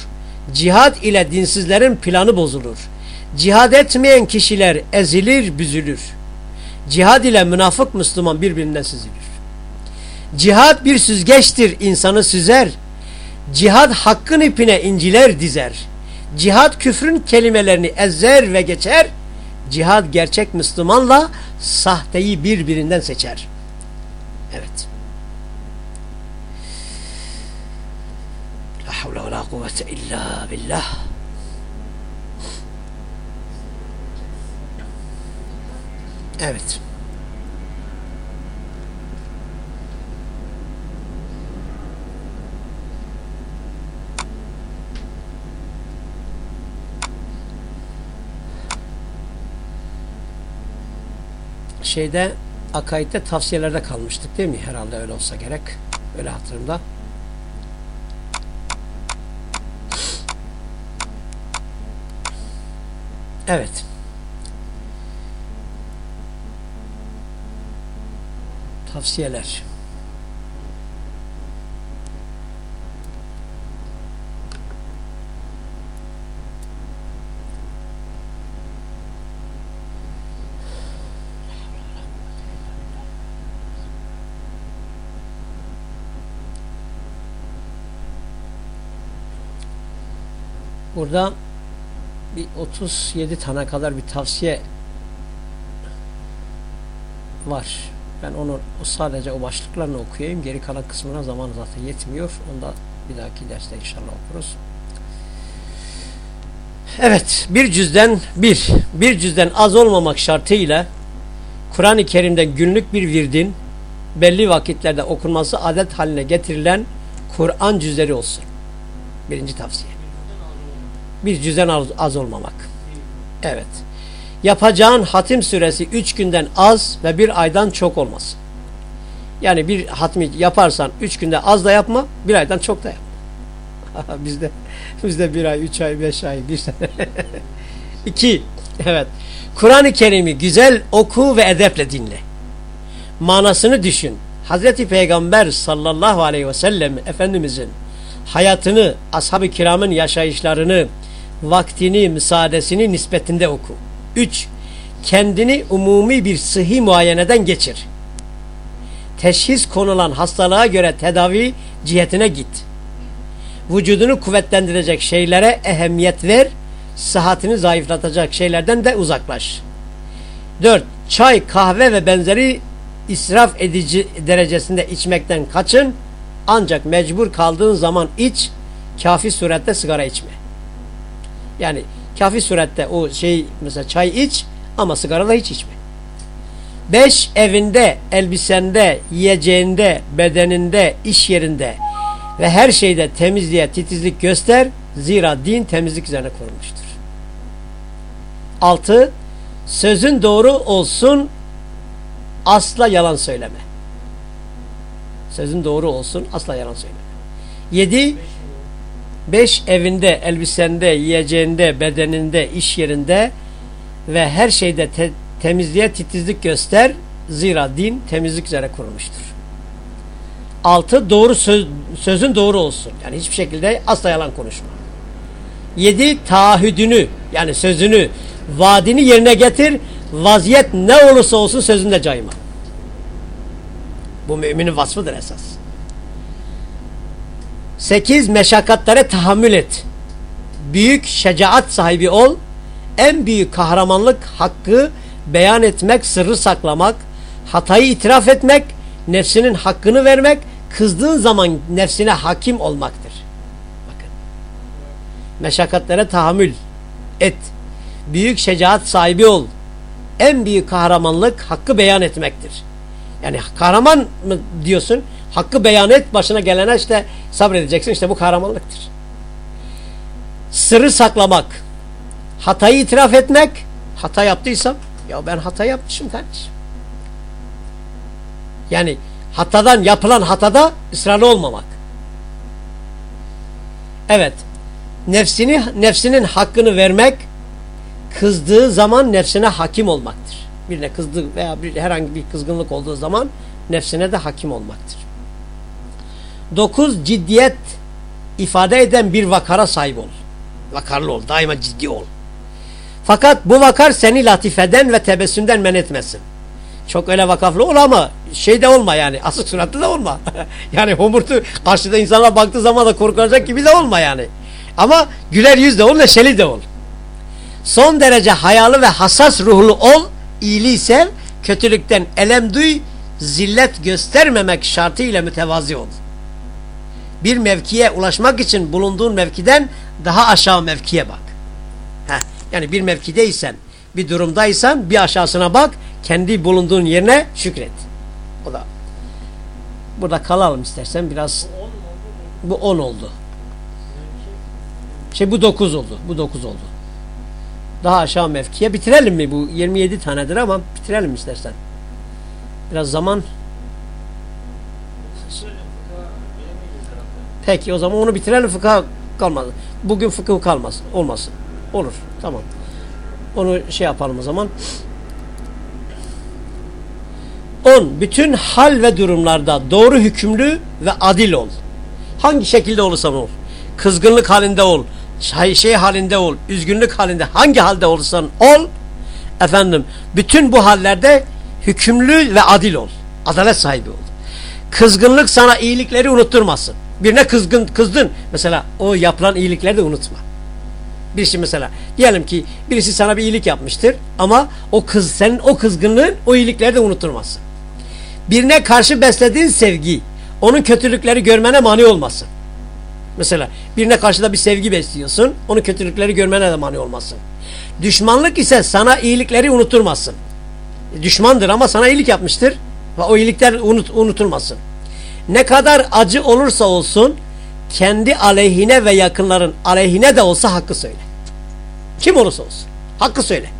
Cihad ile dinsizlerin planı bozulur. Cihad etmeyen kişiler ezilir, büzülür. Cihad ile münafık Müslüman birbirinden süzülür. Cihad bir süzgeçtir, insanı süzer. Cihad hakkın ipine inciler dizer. Cihad küfrün kelimelerini ezer ve geçer. Cihad gerçek Müslümanla sahteyi birbirinden seçer. Evet. La havle ve la kuvvete illa billah. Evet. şeyde akaidde tavsiyelerde kalmıştık değil mi? Herhalde öyle olsa gerek. Öyle hatırımda. Evet. Tavsiyeler. Burada bir 37 tane kadar bir tavsiye var. Ben onu sadece o başlıklarını okuyayım. Geri kalan kısmına zaman zaten yetmiyor. Onu da bir dahaki derste inşallah okuruz. Evet, bir cüzden bir, bir cüzden az olmamak şartıyla Kur'an-ı Kerim'de günlük bir virdin belli vakitlerde okunması adet haline getirilen Kur'an cüzleri olsun. Birinci tavsiye bir cüzden az, az olmamak. Evet. Yapacağın hatim süresi üç günden az ve bir aydan çok olmasın. Yani bir hatmi yaparsan üç günde az da yapma, bir aydan çok da yapma. bizde bizde bir ay, üç ay, beş ay, bir sene. İki, evet. Kur'an-ı Kerim'i güzel oku ve edeple dinle. Manasını düşün. Hazreti Peygamber sallallahu aleyhi ve sellem Efendimizin hayatını, ashab-ı kiramın yaşayışlarını, vaktini, müsaadesini nispetinde oku. 3. Kendini umumi bir sıhhi muayeneden geçir. Teşhis konulan hastalığa göre tedavi cihetine git. Vücudunu kuvvetlendirecek şeylere ehemmiyet ver, sıhhatini zayıflatacak şeylerden de uzaklaş. 4. Çay, kahve ve benzeri israf edici derecesinde içmekten kaçın, ancak mecbur kaldığın zaman iç, kafi surette sigara içme. Yani kafi surette o şey mesela çay iç ama sigara da hiç içme. Beş evinde, elbisende, yiyeceğinde, bedeninde, iş yerinde ve her şeyde temizliğe titizlik göster. Zira din temizlik üzerine kurulmuştur. Altı, sözün doğru olsun, asla yalan söyleme. Sözün doğru olsun, asla yalan söyleme. Yedi, Beş evinde, elbisende, yiyeceğinde, bedeninde, iş yerinde ve her şeyde te temizliğe titizlik göster. Zira din temizlik üzere kurulmuştur. Altı, doğru söz, sözün doğru olsun. Yani hiçbir şekilde asla yalan konuşma. Yedi, taahhüdünü yani sözünü, vaadini yerine getir. Vaziyet ne olursa olsun sözünde cayma. Bu müminin vasfıdır esas. Sekiz meşakkatlere tahammül et. Büyük şecaat sahibi ol. En büyük kahramanlık hakkı beyan etmek, sırrı saklamak, hatayı itiraf etmek, nefsinin hakkını vermek, kızdığın zaman nefsine hakim olmaktır. Bakın. Meşakkatlere tahammül et. Büyük şecaat sahibi ol. En büyük kahramanlık hakkı beyan etmektir. Yani kahraman mı diyorsun? Hakkı beyan et başına gelene işte sabredeceksin. İşte bu kahramanlıktır. Sırrı saklamak. Hatayı itiraf etmek. Hata yaptıysam ya ben hata yapmışım kardeşim. Yani hatadan yapılan hatada ısrarlı olmamak. Evet. Nefsini nefsinin hakkını vermek kızdığı zaman nefsine hakim olmaktır. Birine kızdı veya bir, herhangi bir kızgınlık olduğu zaman nefsine de hakim olmaktır. Dokuz ciddiyet ifade eden bir vakara sahip ol. Vakarlı ol. Daima ciddi ol. Fakat bu vakar seni latifeden ve tebessümden men etmesin. Çok öyle vakaflı ol ama şey de olma yani. Asık suratlı da olma. yani homurtu karşıda insanlar baktığı zaman da korkacak gibi de olma yani. Ama güler yüz de ol, neşeli de ol. Son derece hayalı ve hassas ruhlu ol, iyiliği kötülükten elem duy, zillet göstermemek şartıyla mütevazi ol. Bir mevkiye ulaşmak için bulunduğun mevkiden daha aşağı mevkiye bak. Heh, yani bir mevkideysen, bir durumdaysan bir aşağısına bak, kendi bulunduğun yerine şükret. O da burada kalalım istersen biraz. Bu 10 oldu. Şey bu 9 oldu. Bu 9 oldu. Daha aşağı mevkiye bitirelim mi? Bu 27 tanedir ama bitirelim istersen. Biraz zaman Peki o zaman onu bitirelim fıkıh kalmadı. Bugün fıkıh kalmaz. Olmasın. Olur. Tamam. Onu şey yapalım o zaman. 10. Bütün hal ve durumlarda doğru hükümlü ve adil ol. Hangi şekilde olursan ol. Kızgınlık halinde ol. Şey, şey halinde ol. Üzgünlük halinde. Hangi halde olursan ol. Efendim bütün bu hallerde hükümlü ve adil ol. Adalet sahibi ol. Kızgınlık sana iyilikleri unutturmasın. Birine kızgın kızdın. Mesela o yapılan iyilikleri de unutma. Birisi mesela diyelim ki birisi sana bir iyilik yapmıştır ama o kız senin o kızgınlığın o iyilikleri de unutturmasın. Birine karşı beslediğin sevgi onun kötülükleri görmene mani olmasın. Mesela birine karşı da bir sevgi besliyorsun onun kötülükleri görmene de mani olmasın. Düşmanlık ise sana iyilikleri unutturmasın. Düşmandır ama sana iyilik yapmıştır ve o iyilikler unut, unutulmasın. Ne kadar acı olursa olsun kendi aleyhine ve yakınların aleyhine de olsa hakkı söyle. Kim olursa olsun. Hakkı söyle.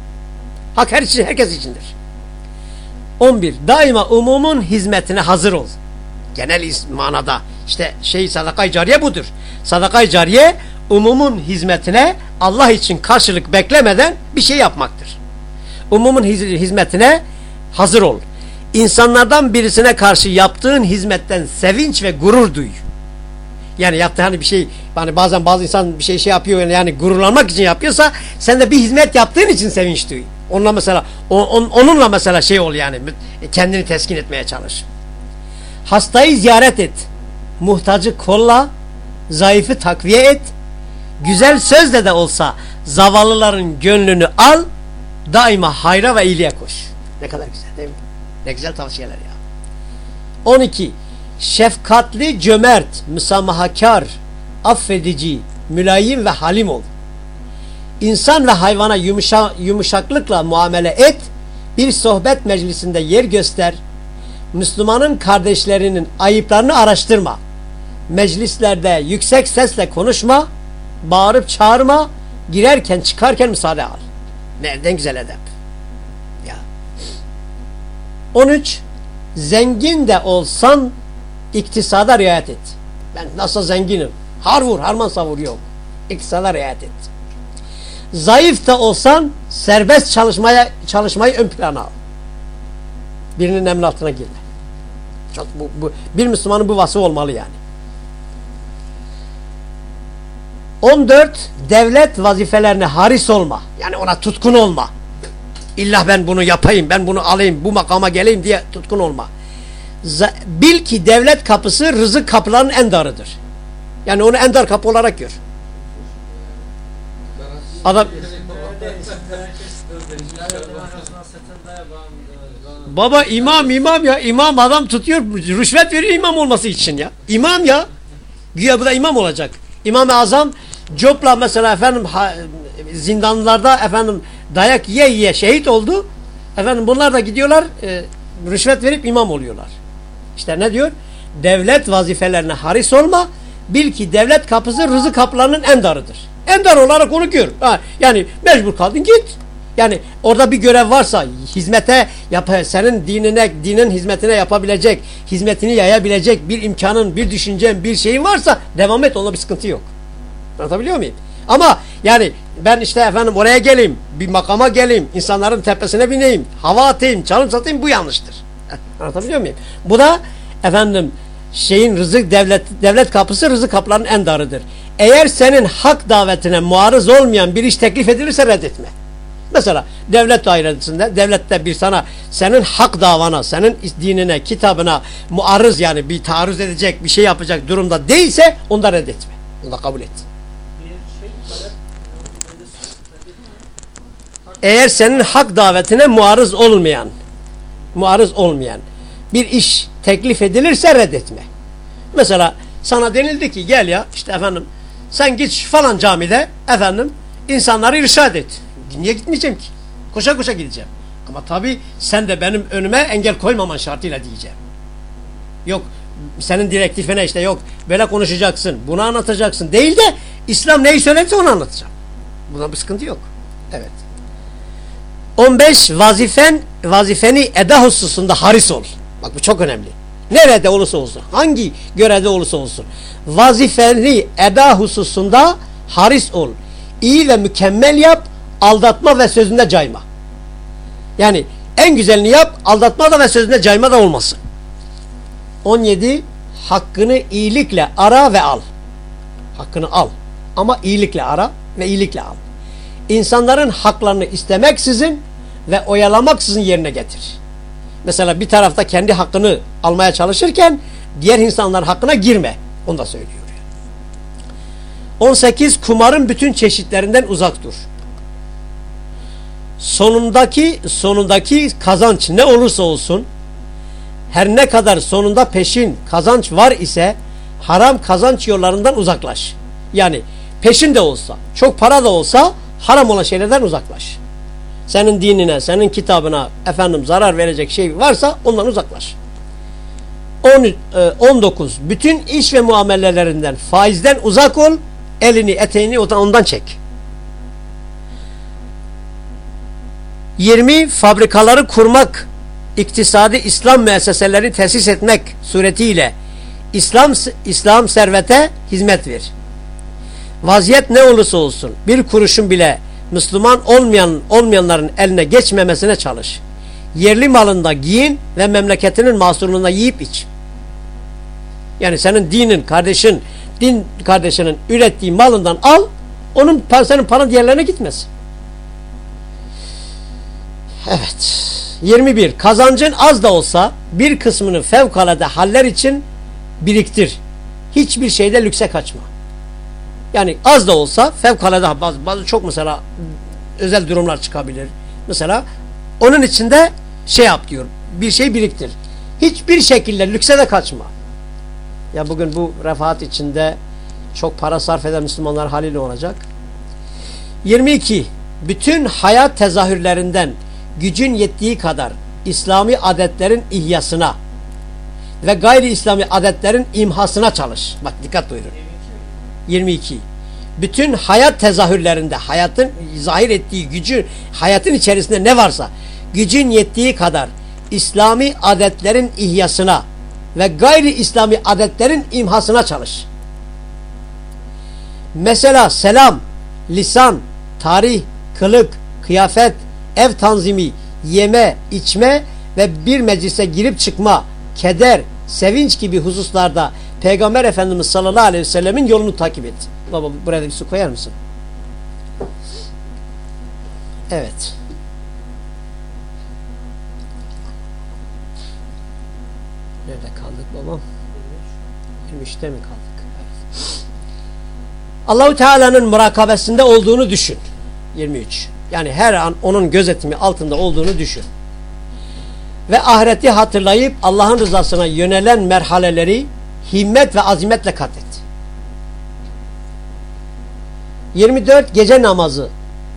Hak her için, herkes içindir. 11. Daima umumun hizmetine hazır ol. Genel manada. işte şey sadakayı cariye budur. Sadakayı cariye umumun hizmetine Allah için karşılık beklemeden bir şey yapmaktır. Umumun hizmetine hazır ol. İnsanlardan birisine karşı yaptığın hizmetten sevinç ve gurur duy. Yani yaptığı hani bir şey hani bazen bazı insan bir şey şey yapıyor yani gururlanmak için yapıyorsa sen de bir hizmet yaptığın için sevinç duy. Onunla mesela on, onunla mesela şey ol yani kendini teskin etmeye çalış. Hastayı ziyaret et. Muhtacı kolla, zayıfı takviye et. Güzel sözle de olsa zavallıların gönlünü al. Daima hayra ve iyiliğe koş. Ne kadar güzel değil mi? Ne güzel tavsiyeler ya. 12. Şefkatli, cömert, müsamahakar, affedici, mülayim ve halim ol. İnsan ve hayvana yumuşa, yumuşaklıkla muamele et, bir sohbet meclisinde yer göster, Müslümanın kardeşlerinin ayıplarını araştırma, meclislerde yüksek sesle konuşma, bağırıp çağırma, girerken çıkarken müsaade al. Nereden güzel edep. Ya. 13. Zengin de olsan iktisada riayet et. Ben nasıl zenginim? Har vur, harman savur yok. İktisada riayet et. Zayıf da olsan serbest çalışmaya çalışmayı ön plana al. Birinin emri altına girme. Çok, bu, bu, bir Müslümanın bu vasfı olmalı yani. 14. Devlet vazifelerine haris olma. Yani ona tutkun olma. İlla ben bunu yapayım, ben bunu alayım, bu makama geleyim diye tutkun olma. Bil ki devlet kapısı rızık kapılarının en darıdır. Yani onu en dar kapı olarak gör. Adam Baba imam imam ya imam adam tutuyor rüşvet veriyor imam olması için ya. İmam ya. Güya bu da imam olacak. İmam-ı Azam Copla mesela efendim zindanlarda efendim dayak yiye yiye şehit oldu. Efendim bunlar da gidiyorlar e, rüşvet verip imam oluyorlar. İşte ne diyor? Devlet vazifelerine haris olma. Bil ki devlet kapısı rızık kapılarının en darıdır. En dar olarak onu gör. Ha, yani mecbur kaldın git. Yani orada bir görev varsa hizmete yap senin dinine dinin hizmetine yapabilecek, hizmetini yayabilecek bir imkanın, bir düşüncen, bir şeyin varsa devam et. Onda bir sıkıntı yok. Anlatabiliyor muyum? Ama yani ben işte efendim oraya geleyim, bir makama geleyim, insanların tepesine bineyim, hava atayım, çalım satayım bu yanlıştır. Anlatabiliyor muyum? Bu da efendim şeyin rızık devlet devlet kapısı rızık kapılarının en darıdır. Eğer senin hak davetine muarız olmayan bir iş teklif edilirse reddetme. Mesela devlet dairesinde devlette bir sana senin hak davana, senin dinine, kitabına muarız yani bir taarruz edecek, bir şey yapacak durumda değilse onda reddetme. Onu da kabul et. Eğer senin hak davetine muarız olmayan, muarız olmayan bir iş teklif edilirse reddetme. Mesela sana denildi ki gel ya işte efendim sen git falan camide efendim insanları irşad et. Niye gitmeyeceğim ki? Koşa koşa gideceğim. Ama tabi sen de benim önüme engel koymaman şartıyla diyeceğim. Yok senin direktifine işte yok böyle konuşacaksın bunu anlatacaksın değil de İslam neyi söylerse onu anlatacağım. Buna bir sıkıntı yok. Evet. 15 vazifen vazifeni eda hususunda haris ol. Bak bu çok önemli. Nerede olursa olsun, hangi görevde olursa olsun. Vazifeni eda hususunda haris ol. İyi ve mükemmel yap, aldatma ve sözünde cayma. Yani en güzelini yap, aldatma da ve sözünde cayma da olmasın. 17. Hakkını iyilikle ara ve al. Hakkını al. Ama iyilikle ara ve iyilikle al. İnsanların haklarını istemeksizin ve oyalamaksızın yerine getir. Mesela bir tarafta kendi hakkını almaya çalışırken diğer insanların hakkına girme. Onu da söylüyor. 18. Kumarın bütün çeşitlerinden uzak dur. Sonundaki sonundaki kazanç ne olursa olsun her ne kadar sonunda peşin kazanç var ise haram kazanç yollarından uzaklaş. Yani peşin de olsa, çok para da olsa haram olan şeylerden uzaklaş. Senin dinine, senin kitabına efendim zarar verecek şey varsa ondan uzaklaş. 10, 19. E, bütün iş ve muamelelerinden faizden uzak ol, elini eteğini ondan çek. 20. Fabrikaları kurmak, iktisadi İslam müesseseleri tesis etmek suretiyle İslam İslam servete hizmet ver. Vaziyet ne olursa olsun bir kuruşun bile Müslüman olmayan olmayanların eline geçmemesine çalış. Yerli malında giyin ve memleketinin mahsurunda yiyip iç. Yani senin dinin, kardeşin, din kardeşinin ürettiği malından al, onun senin paran diğerlerine gitmez. Evet. 21. Kazancın az da olsa bir kısmını fevkalade haller için biriktir. Hiçbir şeyde lükse kaçma. Yani az da olsa fevkalade bazı, bazı çok mesela özel durumlar çıkabilir. Mesela onun içinde şey yap diyor. Bir şey biriktir. Hiçbir şekilde lükse de kaçma. Ya bugün bu refahat içinde çok para sarf eden Müslümanlar haliyle olacak. 22. Bütün hayat tezahürlerinden gücün yettiği kadar İslami adetlerin ihyasına ve gayri İslami adetlerin imhasına çalış. Bak dikkat buyurun. 22. Bütün hayat tezahürlerinde hayatın zahir ettiği gücü hayatın içerisinde ne varsa gücün yettiği kadar İslami adetlerin ihyasına ve gayri İslami adetlerin imhasına çalış. Mesela selam, lisan, tarih, kılık, kıyafet, ev tanzimi, yeme, içme ve bir meclise girip çıkma, keder, sevinç gibi hususlarda Peygamber Efendimiz sallallahu aleyhi ve sellemin yolunu takip et. Baba buraya bir su koyar mısın? Evet. Nerede kaldık babam? 23'te mi kaldık? Evet. Allahu Teala'nın murakabesinde olduğunu düşün. 23. Yani her an onun gözetimi altında olduğunu düşün. Ve ahireti hatırlayıp Allah'ın rızasına yönelen merhaleleri himmet ve azimetle kat et. 24 gece namazı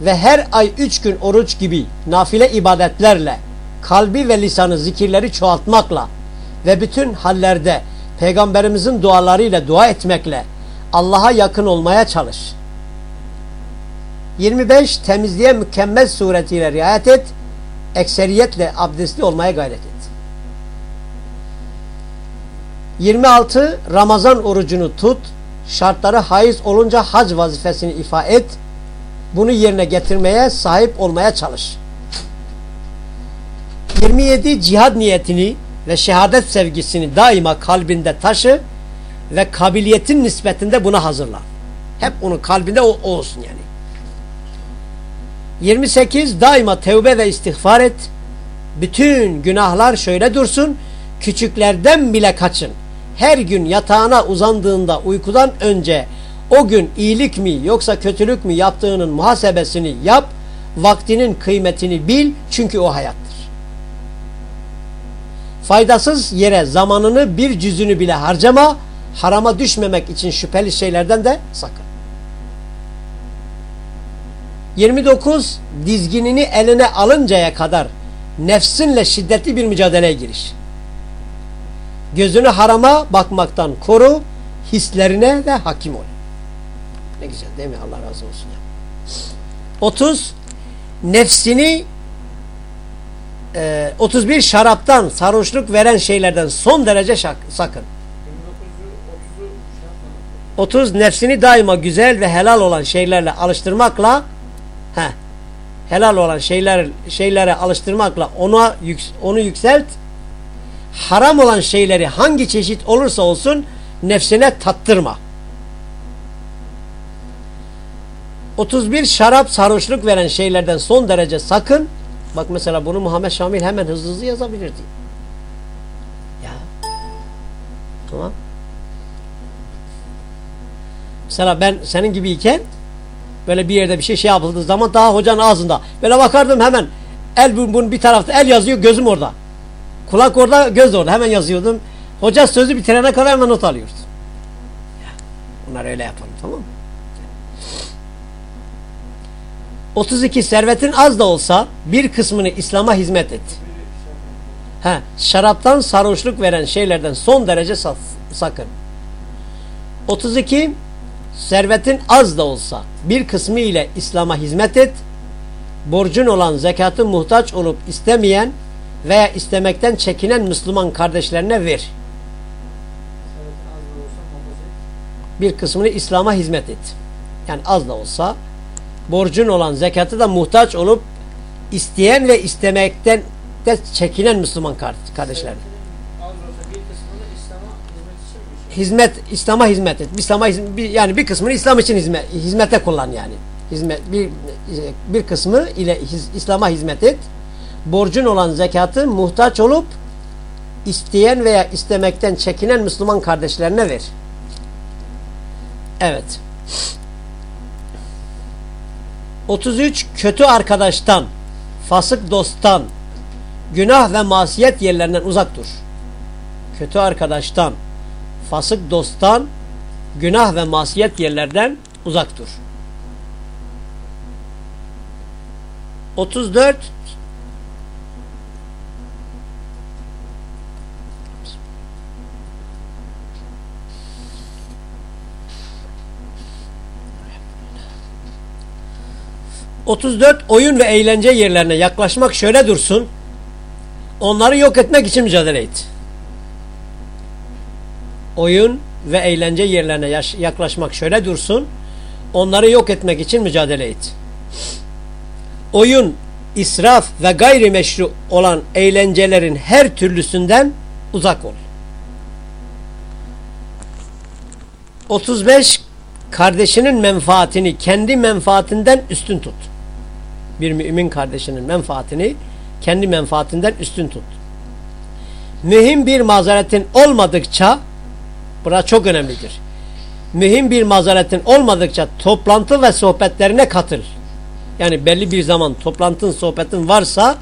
ve her ay 3 gün oruç gibi nafile ibadetlerle kalbi ve lisanı zikirleri çoğaltmakla ve bütün hallerde peygamberimizin dualarıyla dua etmekle Allah'a yakın olmaya çalış. 25 temizliğe mükemmel suretiyle riayet et. Ekseriyetle abdestli olmaya gayret et. 26 Ramazan orucunu tut. Şartları haiz olunca hac vazifesini ifa et. Bunu yerine getirmeye, sahip olmaya çalış. 27 cihad niyetini ve şehadet sevgisini daima kalbinde taşı ve kabiliyetin nispetinde buna hazırla. Hep onun kalbinde o, o olsun yani. 28 daima tevbe ve istiğfar et. Bütün günahlar şöyle dursun. Küçüklerden bile kaçın. Her gün yatağına uzandığında uykudan önce o gün iyilik mi yoksa kötülük mü yaptığının muhasebesini yap. Vaktinin kıymetini bil çünkü o hayattır. Faydasız yere zamanını bir cüzünü bile harcama. Harama düşmemek için şüpheli şeylerden de sakın. 29 dizginini eline alıncaya kadar nefsinle şiddetli bir mücadeleye giriş. Gözünü harama bakmaktan koru, hislerine de hakim ol. Ne güzel değil mi? Allah razı olsun. 30 nefsini e, 31 şaraptan sarhoşluk veren şeylerden son derece şak, sakın. 30 nefsini daima güzel ve helal olan şeylerle alıştırmakla he, helal olan şeyler şeylere alıştırmakla ona onu yükselt. Haram olan şeyleri hangi çeşit olursa olsun nefsine tattırma. 31 şarap sarhoşluk veren şeylerden son derece sakın. Bak mesela bunu Muhammed Şamil hemen hızlı hızlı yazabilirdi. Ya. Tamam. Mesela ben senin gibiyken böyle bir yerde bir şey şey yapıldığı zaman daha hocanın ağzında böyle bakardım hemen el bunun bir tarafta el yazıyor gözüm orada. Kulak orada göz orada hemen yazıyordum. Hoca sözü bitirene kadar hemen not alıyordu. Bunlar öyle yapalım tamam mı? 32 servetin az da olsa bir kısmını İslam'a hizmet et. Ha, şaraptan sarhoşluk veren şeylerden son derece sakın. 32 servetin az da olsa bir kısmı ile İslam'a hizmet et. Borcun olan zekatı muhtaç olup istemeyen veya istemekten çekinen Müslüman kardeşlerine ver. Bir kısmını İslam'a hizmet et. Yani az da olsa borcun olan zekatı da muhtaç olup isteyen ve istemekten de çekinen Müslüman kardeşler. Hizmet, İslam'a hizmet et. İslam'a yani bir kısmını İslam için hizmet, hizmete kullan yani. Hizmet, bir, bir kısmı ile İslam'a hizmet et. Borcun olan zekatı muhtaç olup isteyen veya istemekten çekinen Müslüman kardeşlerine ver. Evet. 33 kötü arkadaştan, fasık dosttan, günah ve masiyet yerlerinden uzak dur. Kötü arkadaştan, fasık dosttan, günah ve masiyet yerlerden uzak dur. 34 34 oyun ve eğlence yerlerine yaklaşmak şöyle dursun. Onları yok etmek için mücadele et. Oyun ve eğlence yerlerine yaklaşmak şöyle dursun. Onları yok etmek için mücadele et. Oyun, israf ve gayrimeşru olan eğlencelerin her türlüsünden uzak ol. 35 kardeşinin menfaatini kendi menfaatinden üstün tut bir mümin kardeşinin menfaatini kendi menfaatinden üstün tut. Mühim bir mazeretin olmadıkça bura çok önemlidir. Mühim bir mazeretin olmadıkça toplantı ve sohbetlerine katıl. Yani belli bir zaman toplantın sohbetin varsa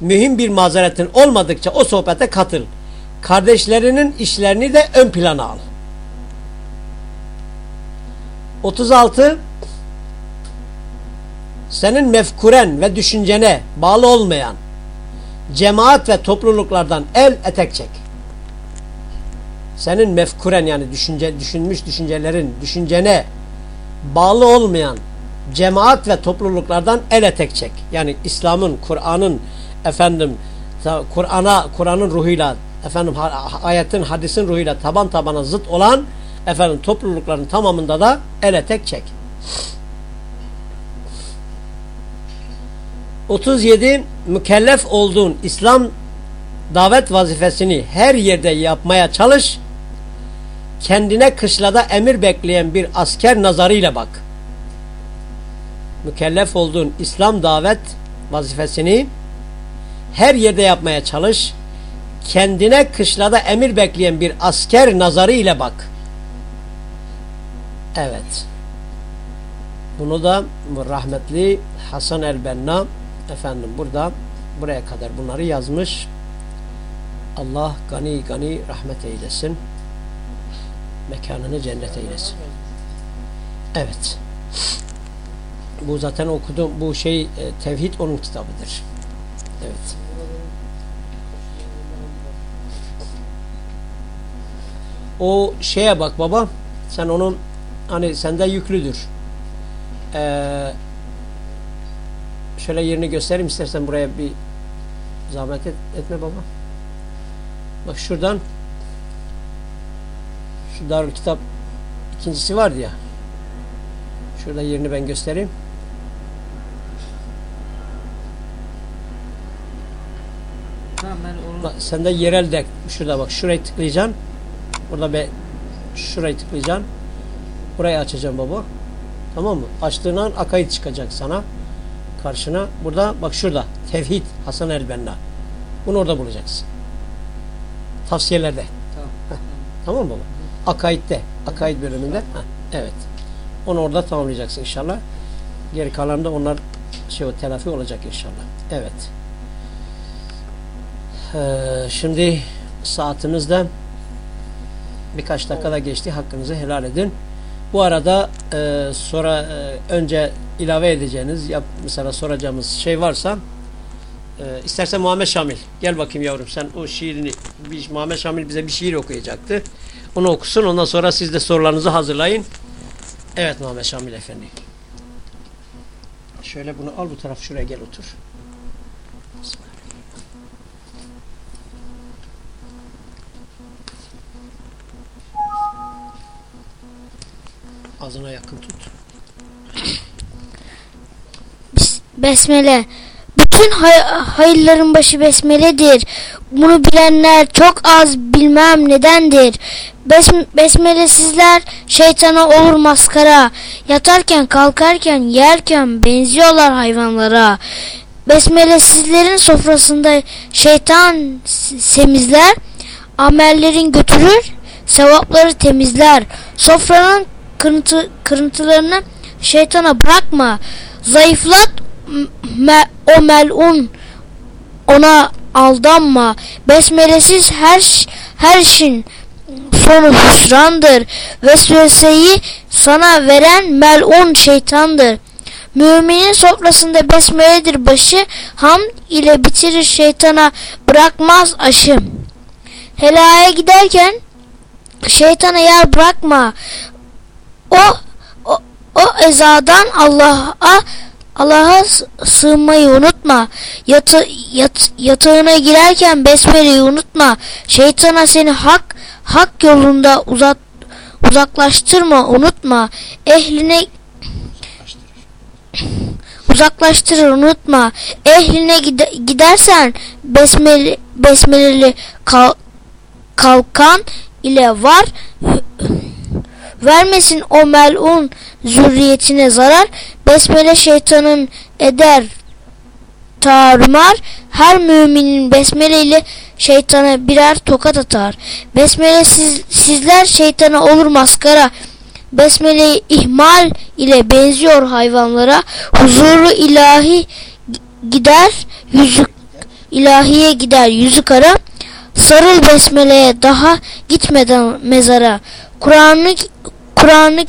mühim bir mazeretin olmadıkça o sohbete katıl. Kardeşlerinin işlerini de ön plana al. 36 senin mefkuren ve düşüncene bağlı olmayan cemaat ve topluluklardan el etek çek. Senin mefkuren yani düşünce, düşünmüş düşüncelerin düşüncene bağlı olmayan cemaat ve topluluklardan ele tek çek. Yani İslam'ın, Kur'an'ın efendim Kur'an'a Kur'an'ın ruhuyla efendim ayetin, hadisin ruhuyla taban tabana zıt olan efendim toplulukların tamamında da ele tek çek. 37 mükellef olduğun İslam davet vazifesini her yerde yapmaya çalış. Kendine kışlada emir bekleyen bir asker nazarıyla bak. Mükellef olduğun İslam davet vazifesini her yerde yapmaya çalış. Kendine kışlada emir bekleyen bir asker nazarıyla bak. Evet. Bunu da rahmetli Hasan el-Benna efendim burada buraya kadar bunları yazmış. Allah gani gani rahmet eylesin. Mekanını cennet eylesin. Evet. Bu zaten okudum. Bu şey e, tevhid onun kitabıdır. Evet. O şeye bak baba. Sen onun hani sende yüklüdür. Ee, şöyle yerini göstereyim istersen buraya bir zahmet et, etme baba. Bak şuradan şu Darül Kitap ikincisi vardı ya. Şurada yerini ben göstereyim. Tamam ben onu... Bak, sende yerel de şurada bak şurayı tıklayacaksın. Burada be şurayı tıklayacaksın. Burayı açacağım baba. Tamam mı? Açtığın an akayit çıkacak sana. Karşına. Burada bak şurada. Tevhid Hasan el-Benna. Bunu orada bulacaksın. Tavsiyelerde. Tamam. Heh. Tamam mı baba? Akaid'de. Akaid bölümünde. Heh. Evet. Onu orada tamamlayacaksın inşallah. Geri kalan da onlar şey o telafi olacak inşallah. Evet. Ee, şimdi saatimizde birkaç dakikada geçti. Hakkınızı helal edin. Bu arada e, sonra e, önce ilave edeceğiniz yap, mesela soracağımız şey varsa e, istersen Muhammed Şamil gel bakayım yavrum sen o şiirini bir, Muhammed Şamil bize bir şiir okuyacaktı. Onu okusun ondan sonra siz de sorularınızı hazırlayın. Evet Muhammed Şamil Efendi. Şöyle bunu al bu taraf şuraya gel otur. Ağzına yakın tut. Besmele. Bütün hay hayırların başı besmeledir. Bunu bilenler çok az bilmem nedendir. Bes besmelesizler şeytana olur maskara. Yatarken kalkarken yerken benziyorlar hayvanlara. Besmelesizlerin sofrasında şeytan semizler. Amellerin götürür, sevapları temizler. Sofranın kırıntı, kırıntılarını şeytana bırakma. Zayıflat me, o melun ona aldanma. Besmelesiz her her işin sonu hüsrandır. Vesveseyi sana veren melun şeytandır. Müminin sofrasında besmeledir başı, ham ile bitirir şeytana bırakmaz aşım. Helaya giderken şeytana yer bırakma. O o, o ezadan Allah'a Allah'a sığınmayı unutma. Yata, yat, yatağına girerken besmeleyi unutma. Şeytana seni hak hak yolunda uzat, uzaklaştırma, unutma. Ehline uzaklaştırır, unutma. Ehline gide, gidersen besmele, besmeleli kal, kalkan ile var vermesin o melun zürriyetine zarar. Besmele şeytanın eder tarumar. Her müminin besmele ile şeytana birer tokat atar. Besmele siz, sizler şeytana olur maskara. Besmele ihmal ile benziyor hayvanlara. Huzuru ilahi gider, yüzü ilahiye gider yüzü kara. Sarıl besmeleye daha gitmeden mezara. Kur'an'ı Kur'an'ı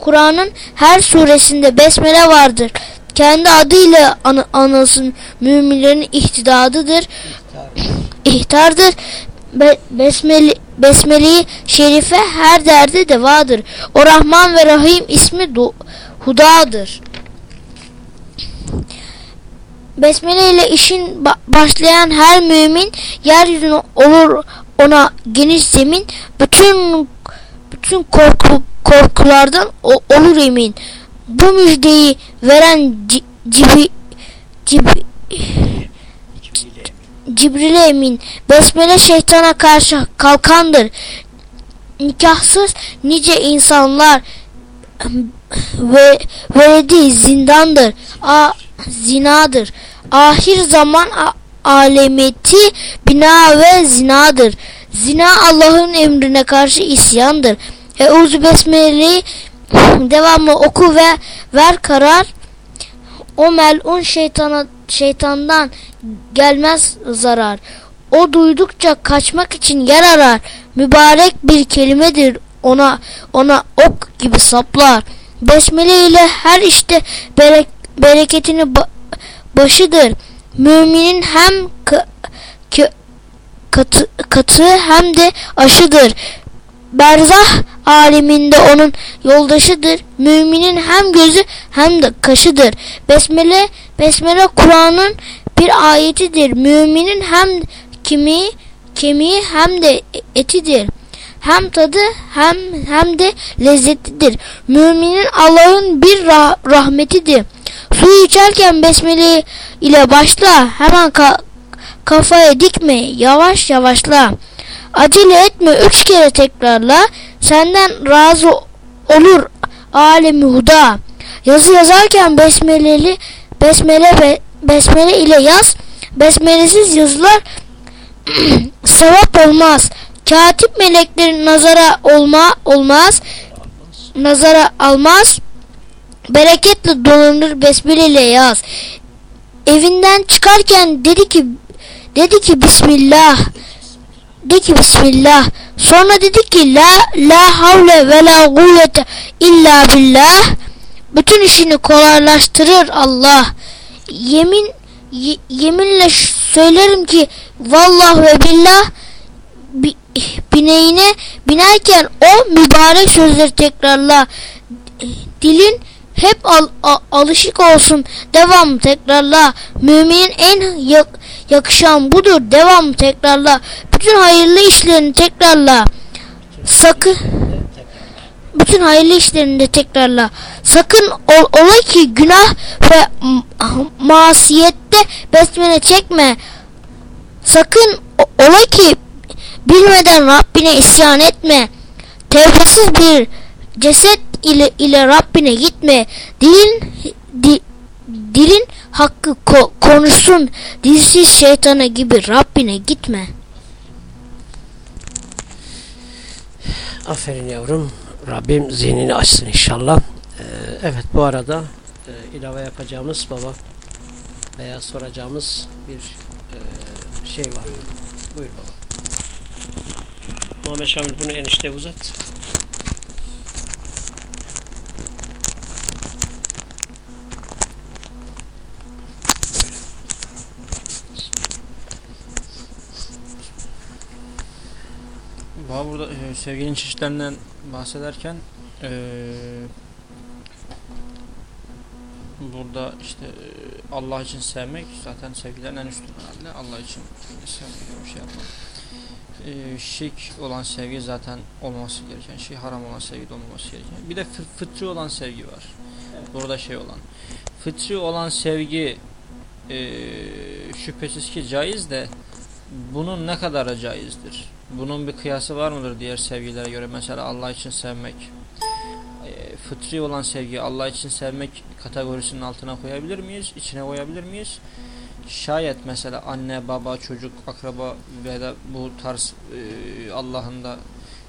Kur'an'ın her suresinde besmele vardır. Kendi adıyla an anılsın müminlerin ihtidadıdır. İhtardır. Be besmele Besmele'yi şerife her derde devadır. O Rahman ve Rahim ismi hudadır. Besmele ile işin ba- başlayan her mümin yeryüzüne olur ona geniş zemin bütün bütün korku korkulardan o- olur emin. Bu müjdeyi veren ci- cibi, cibi, Cibril emin. Besmele şeytana karşı kalkandır. Nikahsız nice insanlar ve veledi zindandır. A zinadır. Ahir zaman a- alemeti bina ve zinadır. Zina Allah'ın emrine karşı isyandır. Euzu besmeleyi devamlı oku ve ver karar. O melun şeytana şeytandan gelmez zarar. O duydukça kaçmak için yer arar. Mübarek bir kelimedir ona ona ok gibi saplar. Besmele ile her işte berek, bereketini ba- başıdır. Müminin hem katı, katı hem de aşıdır. Berzah aleminde onun yoldaşıdır. Müminin hem gözü hem de kaşıdır. Besmele, besmele Kur'an'ın bir ayetidir. Müminin hem kemiği, kemiği hem de etidir. Hem tadı hem hem de lezzetlidir. Müminin Allah'ın bir rah- rahmetidir. Su içerken besmele ile başla. Hemen ka- kafaya dikme. Yavaş yavaşla. Acele etme. Üç kere tekrarla. Senden razı olur alemi huda. Yazı yazarken besmeleli besmele be, besmele ile yaz. Besmelesiz yazılar sevap olmaz. Katip meleklerin nazara olma olmaz. Nazara almaz. Bereketle dolanır besmele ile yaz. Evinden çıkarken dedi ki dedi ki Bismillah. De ki Bismillah. Sonra dedi ki La la havle ve la kuvvete illa billah. Bütün işini kolaylaştırır Allah. Yemin ye- yeminle söylerim ki vallah ve billah bi- bineğine binerken o mübarek sözleri tekrarla. Dilin hep al, a- alışık olsun. Devam tekrarla. Müminin en yak- yakışan budur. Devam tekrarla. Bütün hayırlı işlerini tekrarla. Sakın bütün hayırlı işlerini de tekrarla. Sakın ol, ola ki günah ve masiyette besmele çekme. Sakın ola ki bilmeden Rabbine isyan etme. Tevbesiz bir ceset ile ile Rabbine gitme. Dilin di, dilin hakkı ko- konuşsun. Dilsiz şeytana gibi Rabbine gitme. Aferin yavrum. Rabbim zihnini açsın inşallah. Ee, evet bu arada e, ilave yapacağımız baba veya soracağımız bir e, şey var. Buyur baba. Muhammed Şamil bunu enişte uzat. Baba burada e, sevginin çeşitlerinden bahsederken e, burada işte e, Allah için sevmek zaten sevgilerin en üstün herhalde. Allah için sevmek bir şey yapmak. E, şirk olan sevgi zaten olmaması gereken şey. Haram olan sevgi de olmaması gereken. Bir de fı- fıtri olan sevgi var. Burada şey olan. Fıtri olan sevgi e, şüphesiz ki caiz de bunun ne kadar caizdir? Bunun bir kıyası var mıdır diğer sevgilere göre? Mesela Allah için sevmek. e, Fıtri olan sevgi Allah için sevmek kategorisinin altına koyabilir miyiz? İçine koyabilir miyiz? Şayet mesela anne, baba, çocuk, akraba ve da bu tarz e, Allah'ın da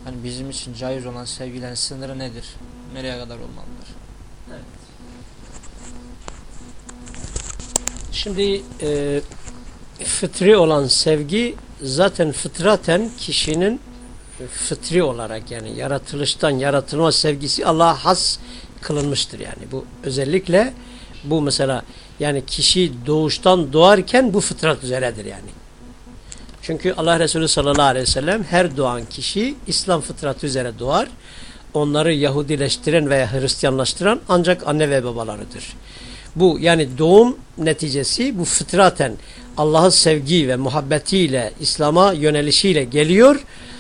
hani bizim için caiz olan sevgilerin sınırı nedir? Nereye kadar olmalıdır? Şimdi e, fıtri olan sevgi zaten fıtraten kişinin fıtri olarak yani yaratılıştan yaratılma sevgisi Allah'a has kılınmıştır yani. Bu özellikle bu mesela yani kişi doğuştan doğarken bu fıtrat üzeredir yani. Çünkü Allah Resulü sallallahu aleyhi ve sellem her doğan kişi İslam fıtratı üzere doğar. onları Yahudileştiren veya Hristiyanlaştıran ancak anne ve babalarıdır. Bu yani doğum neticesi bu fıtraten Allah'ın sevgi ve muhabbetiyle İslam'a yönelişiyle geliyor.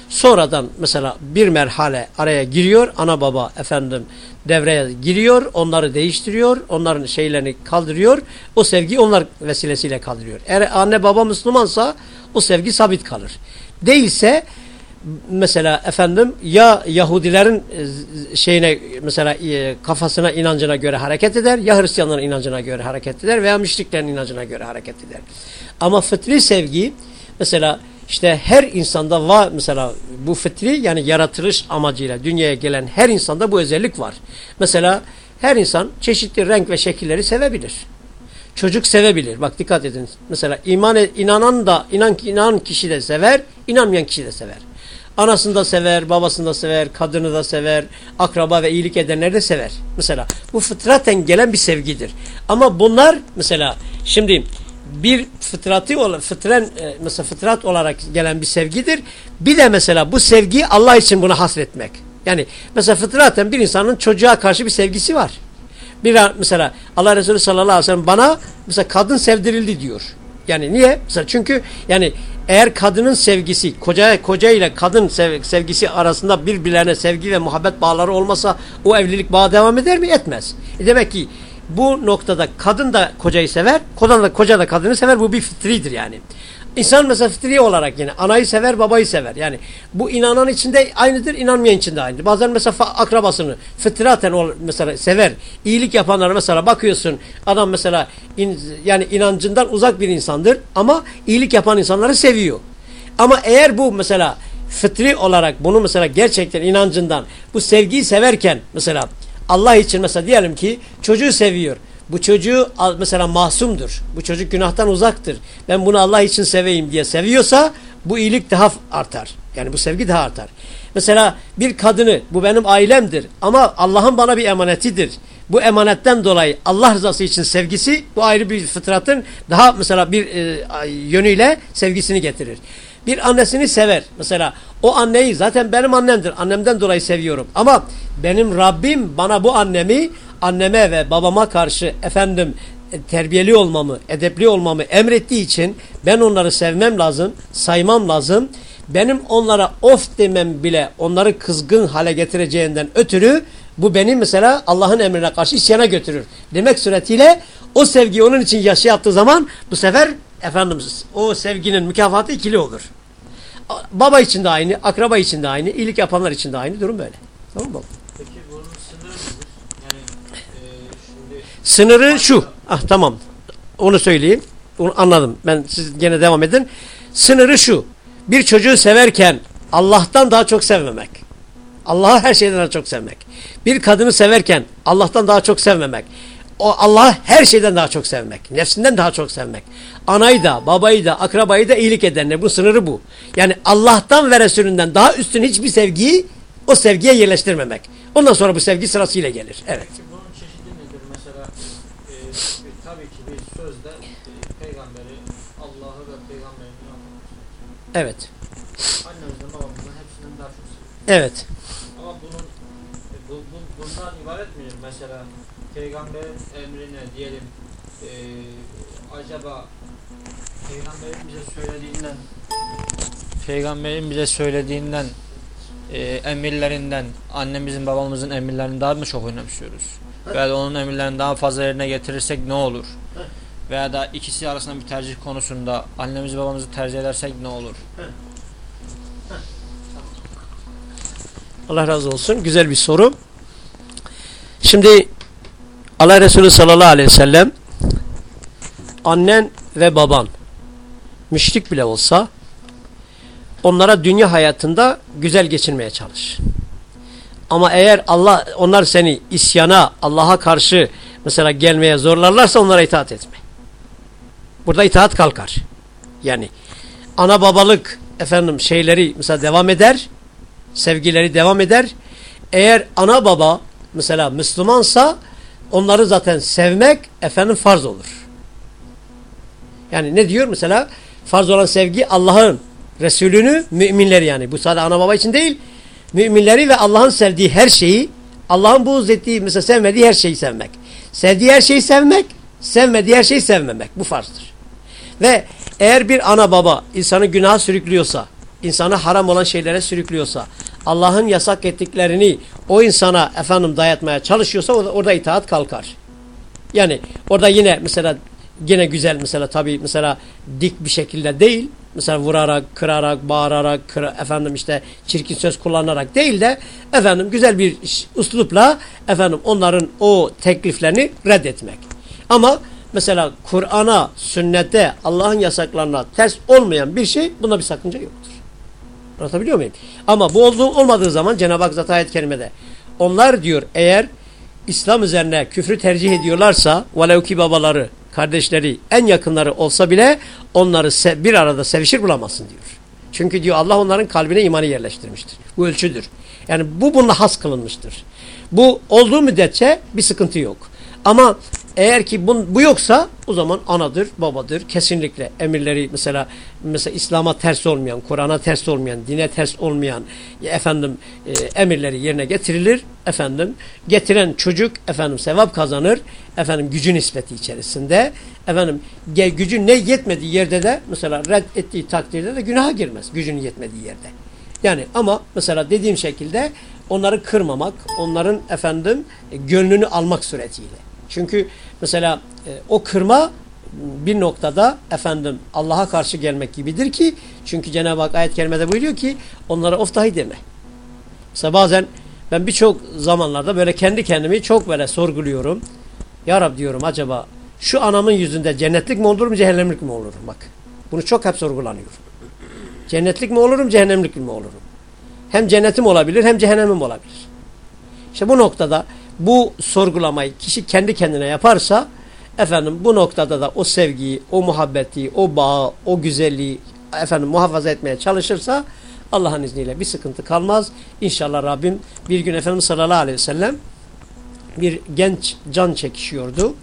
Sonradan mesela bir merhale araya giriyor. Ana baba efendim devreye giriyor. Onları değiştiriyor. Onların şeylerini kaldırıyor. O sevgi onlar vesilesiyle kaldırıyor. Eğer anne baba Müslümansa o sevgi sabit kalır. Değilse mesela efendim ya Yahudilerin e, şeyine mesela e, kafasına inancına göre hareket eder ya Hristiyanların inancına göre hareket eder veya müşriklerin inancına göre hareket eder. Ama fıtri sevgi mesela işte her insanda var mesela bu fıtri yani yaratılış amacıyla dünyaya gelen her insanda bu özellik var. Mesela her insan çeşitli renk ve şekilleri sevebilir. Çocuk sevebilir. Bak dikkat edin. Mesela iman inanan da inan inan kişi de sever, inanmayan kişi de sever. Anasını da sever, babasını da sever, kadını da sever, akraba ve iyilik edenleri de sever. Mesela bu fıtraten gelen bir sevgidir. Ama bunlar mesela şimdi bir fıtratı olarak fıtren e, mesela fıtrat olarak gelen bir sevgidir. Bir de mesela bu sevgiyi Allah için buna hasretmek. Yani mesela fıtraten bir insanın çocuğa karşı bir sevgisi var. Bir mesela Allah Resulü sallallahu aleyhi ve sellem bana mesela kadın sevdirildi diyor. Yani niye? Mesela çünkü yani eğer kadının sevgisi, koca, koca ile kadın sev, sevgisi arasında birbirlerine sevgi ve muhabbet bağları olmasa o evlilik bağı devam eder mi? Etmez. E demek ki bu noktada kadın da kocayı sever, koca da, koca da kadını sever. Bu bir fitridir yani. İnsan mesela fitri olarak yine anayı sever, babayı sever. Yani bu inanan içinde aynıdır, inanmayan içinde aynıdır. Bazen mesela akrabasını fıtraten mesela sever. İyilik yapanlara mesela bakıyorsun adam mesela in, yani inancından uzak bir insandır ama iyilik yapan insanları seviyor. Ama eğer bu mesela fıtri olarak bunu mesela gerçekten inancından bu sevgiyi severken mesela Allah için mesela diyelim ki çocuğu seviyor. Bu çocuğu mesela masumdur. Bu çocuk günahtan uzaktır. Ben bunu Allah için seveyim diye seviyorsa bu iyilik daha artar. Yani bu sevgi daha artar. Mesela bir kadını bu benim ailemdir ama Allah'ın bana bir emanetidir. Bu emanetten dolayı Allah rızası için sevgisi bu ayrı bir fıtratın daha mesela bir e, yönüyle sevgisini getirir. Bir annesini sever. Mesela o anneyi zaten benim annemdir. Annemden dolayı seviyorum. Ama benim Rabbim bana bu annemi anneme ve babama karşı efendim e, terbiyeli olmamı, edepli olmamı emrettiği için ben onları sevmem lazım, saymam lazım. Benim onlara of demem bile onları kızgın hale getireceğinden ötürü bu beni mesela Allah'ın emrine karşı isyana götürür. Demek suretiyle o sevgiyi onun için yaşayattığı zaman bu sefer Efendimiz o sevginin mükafatı ikili olur. Baba için de aynı, akraba için de aynı, iyilik yapanlar için de aynı durum böyle. Tamam mı? Peki bunun sınırı? Yani e, şimdi... Sınırı şu. Ah tamam. Onu söyleyeyim. Onu anladım. Ben siz gene devam edin. Sınırı şu. Bir çocuğu severken Allah'tan daha çok sevmemek. Allah'ı her şeyden daha çok sevmek. Bir kadını severken Allah'tan daha çok sevmemek o Allah'ı her şeyden daha çok sevmek. Nefsinden daha çok sevmek. Anayı da, babayı da, akrabayı da iyilik edenler. Bu sınırı bu. Yani Allah'tan ve Resulünden daha üstün hiçbir sevgiyi o sevgiye yerleştirmemek. Ondan sonra bu sevgi sırasıyla gelir. Evet. Bunun çeşidi nedir? Mesela e, tabii ki bir sözde e, peygamberi, Allah'ı ve peygamberini anlamak. Evet. Annemizden, babamızdan hepsinden daha çok seviyoruz. Evet. Ama bunun e, bu, bu, bundan ibaret midir? Mesela peygamberin emrine diyelim e, acaba peygamberin bize söylediğinden peygamberin bize söylediğinden e, emirlerinden annemizin babamızın emirlerini daha mı çok önemsiyoruz? Veya da onun emirlerini daha fazla yerine getirirsek ne olur? Veya da ikisi arasında bir tercih konusunda annemizi babamızı tercih edersek ne olur? Allah razı olsun. Güzel bir soru. Şimdi Allah Resulü sallallahu aleyhi ve sellem annen ve baban müşrik bile olsa onlara dünya hayatında güzel geçinmeye çalış. Ama eğer Allah onlar seni isyana, Allah'a karşı mesela gelmeye zorlarlarsa onlara itaat etme. Burada itaat kalkar. Yani ana babalık efendim şeyleri mesela devam eder. Sevgileri devam eder. Eğer ana baba mesela Müslümansa onları zaten sevmek efendim farz olur. Yani ne diyor mesela? Farz olan sevgi Allah'ın Resulünü müminleri yani. Bu sadece ana baba için değil. müminleri ve Allah'ın sevdiği her şeyi, Allah'ın buğz ettiği, mesela sevmediği her şeyi sevmek. Sevdiği her şeyi sevmek, sevmediği her şeyi sevmemek. Bu farzdır. Ve eğer bir ana baba insanı günaha sürüklüyorsa, insanı haram olan şeylere sürüklüyorsa, Allah'ın yasak ettiklerini o insana efendim dayatmaya çalışıyorsa orada, itaat kalkar. Yani orada yine mesela yine güzel mesela tabii mesela dik bir şekilde değil. Mesela vurarak, kırarak, bağırarak, kıra, efendim işte çirkin söz kullanarak değil de efendim güzel bir üslupla efendim onların o tekliflerini reddetmek. Ama mesela Kur'an'a, sünnete, Allah'ın yasaklarına ters olmayan bir şey bunda bir sakınca yoktur. Anlatabiliyor muyum? Ama bu olduğu olmadığı zaman Cenab-ı Hak zaten ayet kerimede onlar diyor eğer İslam üzerine küfrü tercih ediyorlarsa velev ki babaları, kardeşleri, en yakınları olsa bile onları bir arada sevişir bulamazsın diyor. Çünkü diyor Allah onların kalbine imanı yerleştirmiştir. Bu ölçüdür. Yani bu bununla has kılınmıştır. Bu olduğu müddetçe bir sıkıntı yok. Ama eğer ki bu, bu yoksa o zaman anadır, babadır. Kesinlikle emirleri mesela mesela İslam'a ters olmayan, Kur'an'a ters olmayan, dine ters olmayan efendim e, emirleri yerine getirilir. Efendim getiren çocuk efendim sevap kazanır. Efendim gücü nispeti içerisinde. Efendim gücü ne yetmediği yerde de mesela red ettiği takdirde de günaha girmez. Gücünün yetmediği yerde. Yani ama mesela dediğim şekilde onları kırmamak, onların efendim gönlünü almak suretiyle. Çünkü mesela e, o kırma bir noktada efendim Allah'a karşı gelmek gibidir ki çünkü Cenab-ı Hak ayet kerimede buyuruyor ki onlara of dahi deme. Mesela bazen ben birçok zamanlarda böyle kendi kendimi çok böyle sorguluyorum. Ya Rab diyorum acaba şu anamın yüzünde cennetlik mi olurum cehennemlik mi olurum bak. Bunu çok hep sorgulanıyorum. Cennetlik mi olurum cehennemlik mi olurum? Hem cennetim olabilir hem cehennemim olabilir. İşte bu noktada bu sorgulamayı kişi kendi kendine yaparsa efendim bu noktada da o sevgiyi, o muhabbeti, o bağı, o güzelliği efendim muhafaza etmeye çalışırsa Allah'ın izniyle bir sıkıntı kalmaz. İnşallah Rabbim bir gün Efendimiz sallallahu aleyhi ve sellem bir genç can çekişiyordu.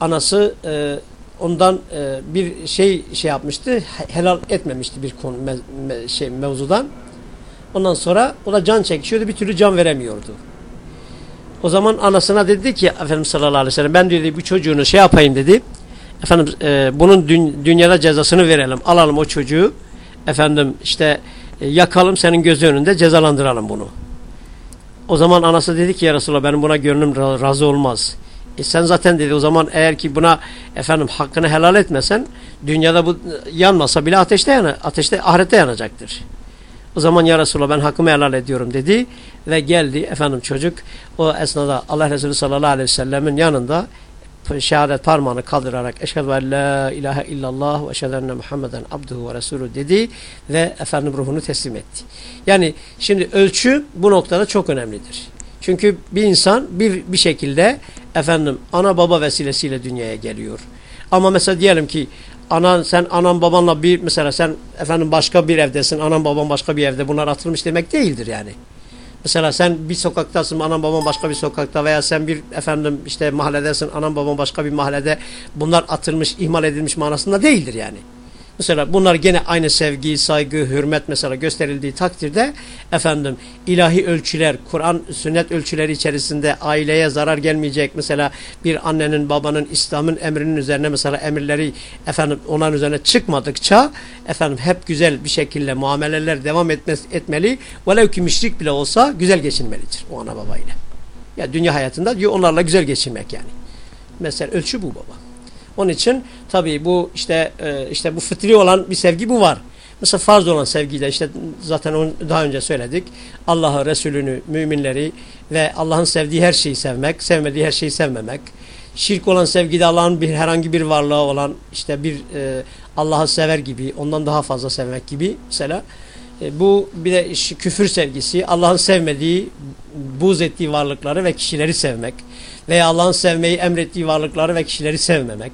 Anası e, ondan e, bir şey şey yapmıştı, helal etmemişti bir konu me, me, şey mevzudan. Ondan sonra o da can çekişiyordu, bir türlü can veremiyordu. O zaman anasına dedi ki Efendimiz sallallahu aleyhi ve sellem ben dedi bu çocuğunu şey yapayım dedi. Efendim e, bunun dün, dünyada cezasını verelim. Alalım o çocuğu. Efendim işte e, yakalım senin gözü önünde cezalandıralım bunu. O zaman anası dedi ki ya Resulallah benim buna gönlüm razı olmaz. E sen zaten dedi o zaman eğer ki buna efendim hakkını helal etmesen dünyada bu yanmasa bile ateşte yana, ateşte ahirette yanacaktır. O zaman ya Resulallah ben hakkımı helal ediyorum dedi ve geldi efendim çocuk o esnada Allah Resulü sallallahu aleyhi ve sellemin yanında şehadet parmağını kaldırarak eşhedü en la ilahe illallah ve eşhedü enne Muhammeden abduhu ve resulü dedi ve efendim ruhunu teslim etti. Yani şimdi ölçü bu noktada çok önemlidir. Çünkü bir insan bir, bir şekilde efendim ana baba vesilesiyle dünyaya geliyor. Ama mesela diyelim ki anan sen anan babanla bir mesela sen efendim başka bir evdesin anan baban başka bir evde bunlar atılmış demek değildir yani. Mesela sen bir sokaktasın anan baban başka bir sokakta veya sen bir efendim işte mahalledesin anan baban başka bir mahallede bunlar atılmış ihmal edilmiş manasında değildir yani. Mesela bunlar gene aynı sevgi, saygı, hürmet mesela gösterildiği takdirde efendim ilahi ölçüler, Kur'an, sünnet ölçüleri içerisinde aileye zarar gelmeyecek mesela bir annenin, babanın, İslam'ın emrinin üzerine mesela emirleri efendim onların üzerine çıkmadıkça efendim hep güzel bir şekilde muameleler devam etmez, etmeli. Velev ki müşrik bile olsa güzel geçinmelidir o ana babayla. Ya dünya hayatında diyor onlarla güzel geçinmek yani. Mesela ölçü bu baba. Onun için tabii bu işte e, işte bu fıtri olan bir sevgi bu var. Mesela farz olan sevgiyle işte zaten onu daha önce söyledik. Allah'ı, Resulünü, müminleri ve Allah'ın sevdiği her şeyi sevmek, sevmediği her şeyi sevmemek. Şirk olan sevgide Allah'ın bir herhangi bir varlığı olan işte bir e, Allah'ı sever gibi, ondan daha fazla sevmek gibi mesela. E, bu bir de küfür sevgisi, Allah'ın sevmediği, buz ettiği varlıkları ve kişileri sevmek veya Allah'ın sevmeyi emrettiği varlıkları ve kişileri sevmemek.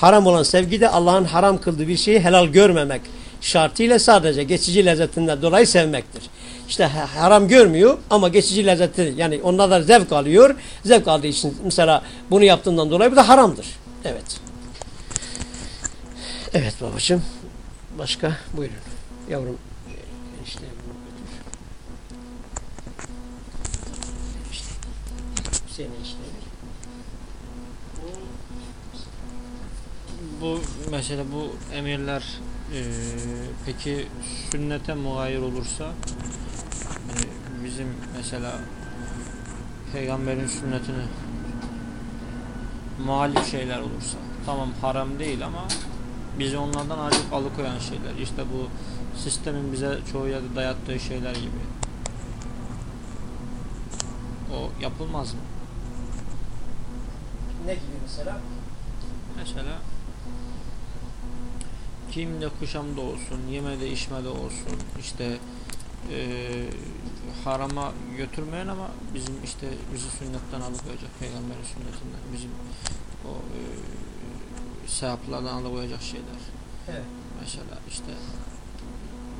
Haram olan sevgi de Allah'ın haram kıldığı bir şeyi helal görmemek şartıyla sadece geçici lezzetinden dolayı sevmektir. İşte haram görmüyor ama geçici lezzeti yani onda da zevk alıyor. Zevk aldığı için mesela bunu yaptığından dolayı bu da haramdır. Evet. Evet babacığım. Başka buyurun. Yavrum Bu mesela bu emirler eee, peki sünnete muayir olursa hani bizim mesela peygamberin sünnetine muhalif şeyler olursa tamam haram değil ama bizi onlardan azıcık alıkoyan şeyler işte bu sistemin bize çoğu yerde dayattığı şeyler gibi o yapılmaz mı? Ne gibi mesela? Mesela giyimde kuşamda olsun, yemede içmede olsun, işte eee, harama götürmeyen ama bizim işte bizi sünnetten alıkoyacak, peygamberin sünnetinden bizim o eee sevaplardan alıkoyacak şeyler. Evet. Mesela işte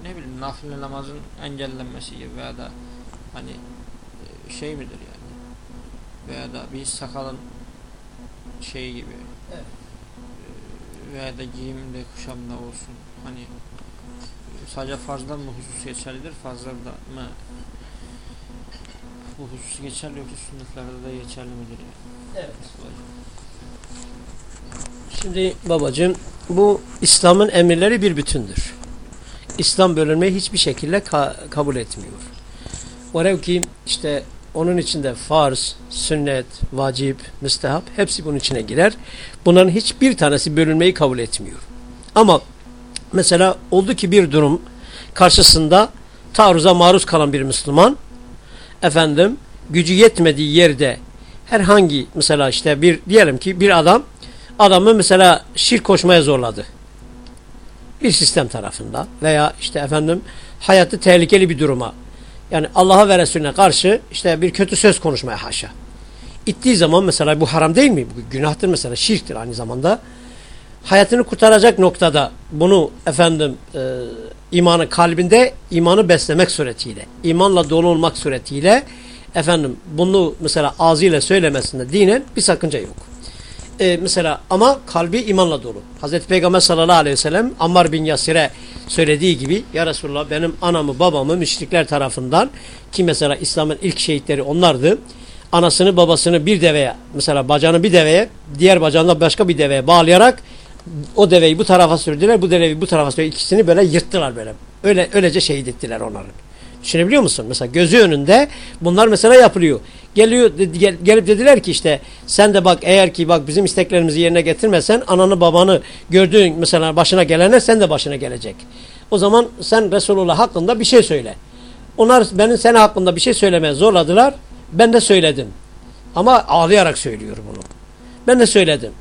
ne bileyim nafile namazın engellenmesi gibi veya da hani eee, şey midir yani veya da bir sakalın şey gibi Evet. Veya da giyimde kuşamda olsun hani sadece farzdan mı husus geçerlidir fazla da mı bu husus geçerli yoksa sünnetlerde de geçerli midir? Evet. Şimdi babacığım bu İslam'ın emirleri bir bütündür. İslam bölünmeyi hiçbir şekilde ka- kabul etmiyor. Velev ki işte onun içinde farz, sünnet, vacip, müstehap hepsi bunun içine girer. Bunların hiçbir tanesi bölünmeyi kabul etmiyor. Ama mesela oldu ki bir durum karşısında taarruza maruz kalan bir Müslüman efendim gücü yetmediği yerde herhangi mesela işte bir diyelim ki bir adam adamı mesela şirk koşmaya zorladı. Bir sistem tarafında veya işte efendim hayatı tehlikeli bir duruma yani Allah'a ve Resulüne karşı işte bir kötü söz konuşmaya haşa. İttiği zaman mesela bu haram değil mi? Bu günahtır mesela şirktir aynı zamanda. Hayatını kurtaracak noktada bunu efendim e, imanı kalbinde imanı beslemek suretiyle, imanla dolu olmak suretiyle efendim bunu mesela ağzıyla söylemesinde dinen bir sakınca yok. E, mesela ama kalbi imanla dolu. Hazreti Peygamber sallallahu aleyhi ve sellem Ammar bin Yasir'e söylediği gibi ya Resulallah benim anamı babamı müşrikler tarafından ki mesela İslam'ın ilk şehitleri onlardı. Anasını babasını bir deveye mesela bacağını bir deveye diğer bacağını başka bir deveye bağlayarak o deveyi bu tarafa sürdüler bu deveyi bu tarafa sürdüler ikisini böyle yırttılar böyle. Öyle öylece şehit ettiler onların. Düşünebiliyor musun? Mesela gözü önünde bunlar mesela yapılıyor. Geliyor gel, gelip dediler ki işte sen de bak eğer ki bak bizim isteklerimizi yerine getirmezsen ananı babanı gördüğün mesela başına gelenler sen de başına gelecek. O zaman sen Resulullah hakkında bir şey söyle. Onlar benim senin hakkında bir şey söylemeye zorladılar. Ben de söyledim. Ama ağlayarak söylüyor bunu. Ben de söyledim.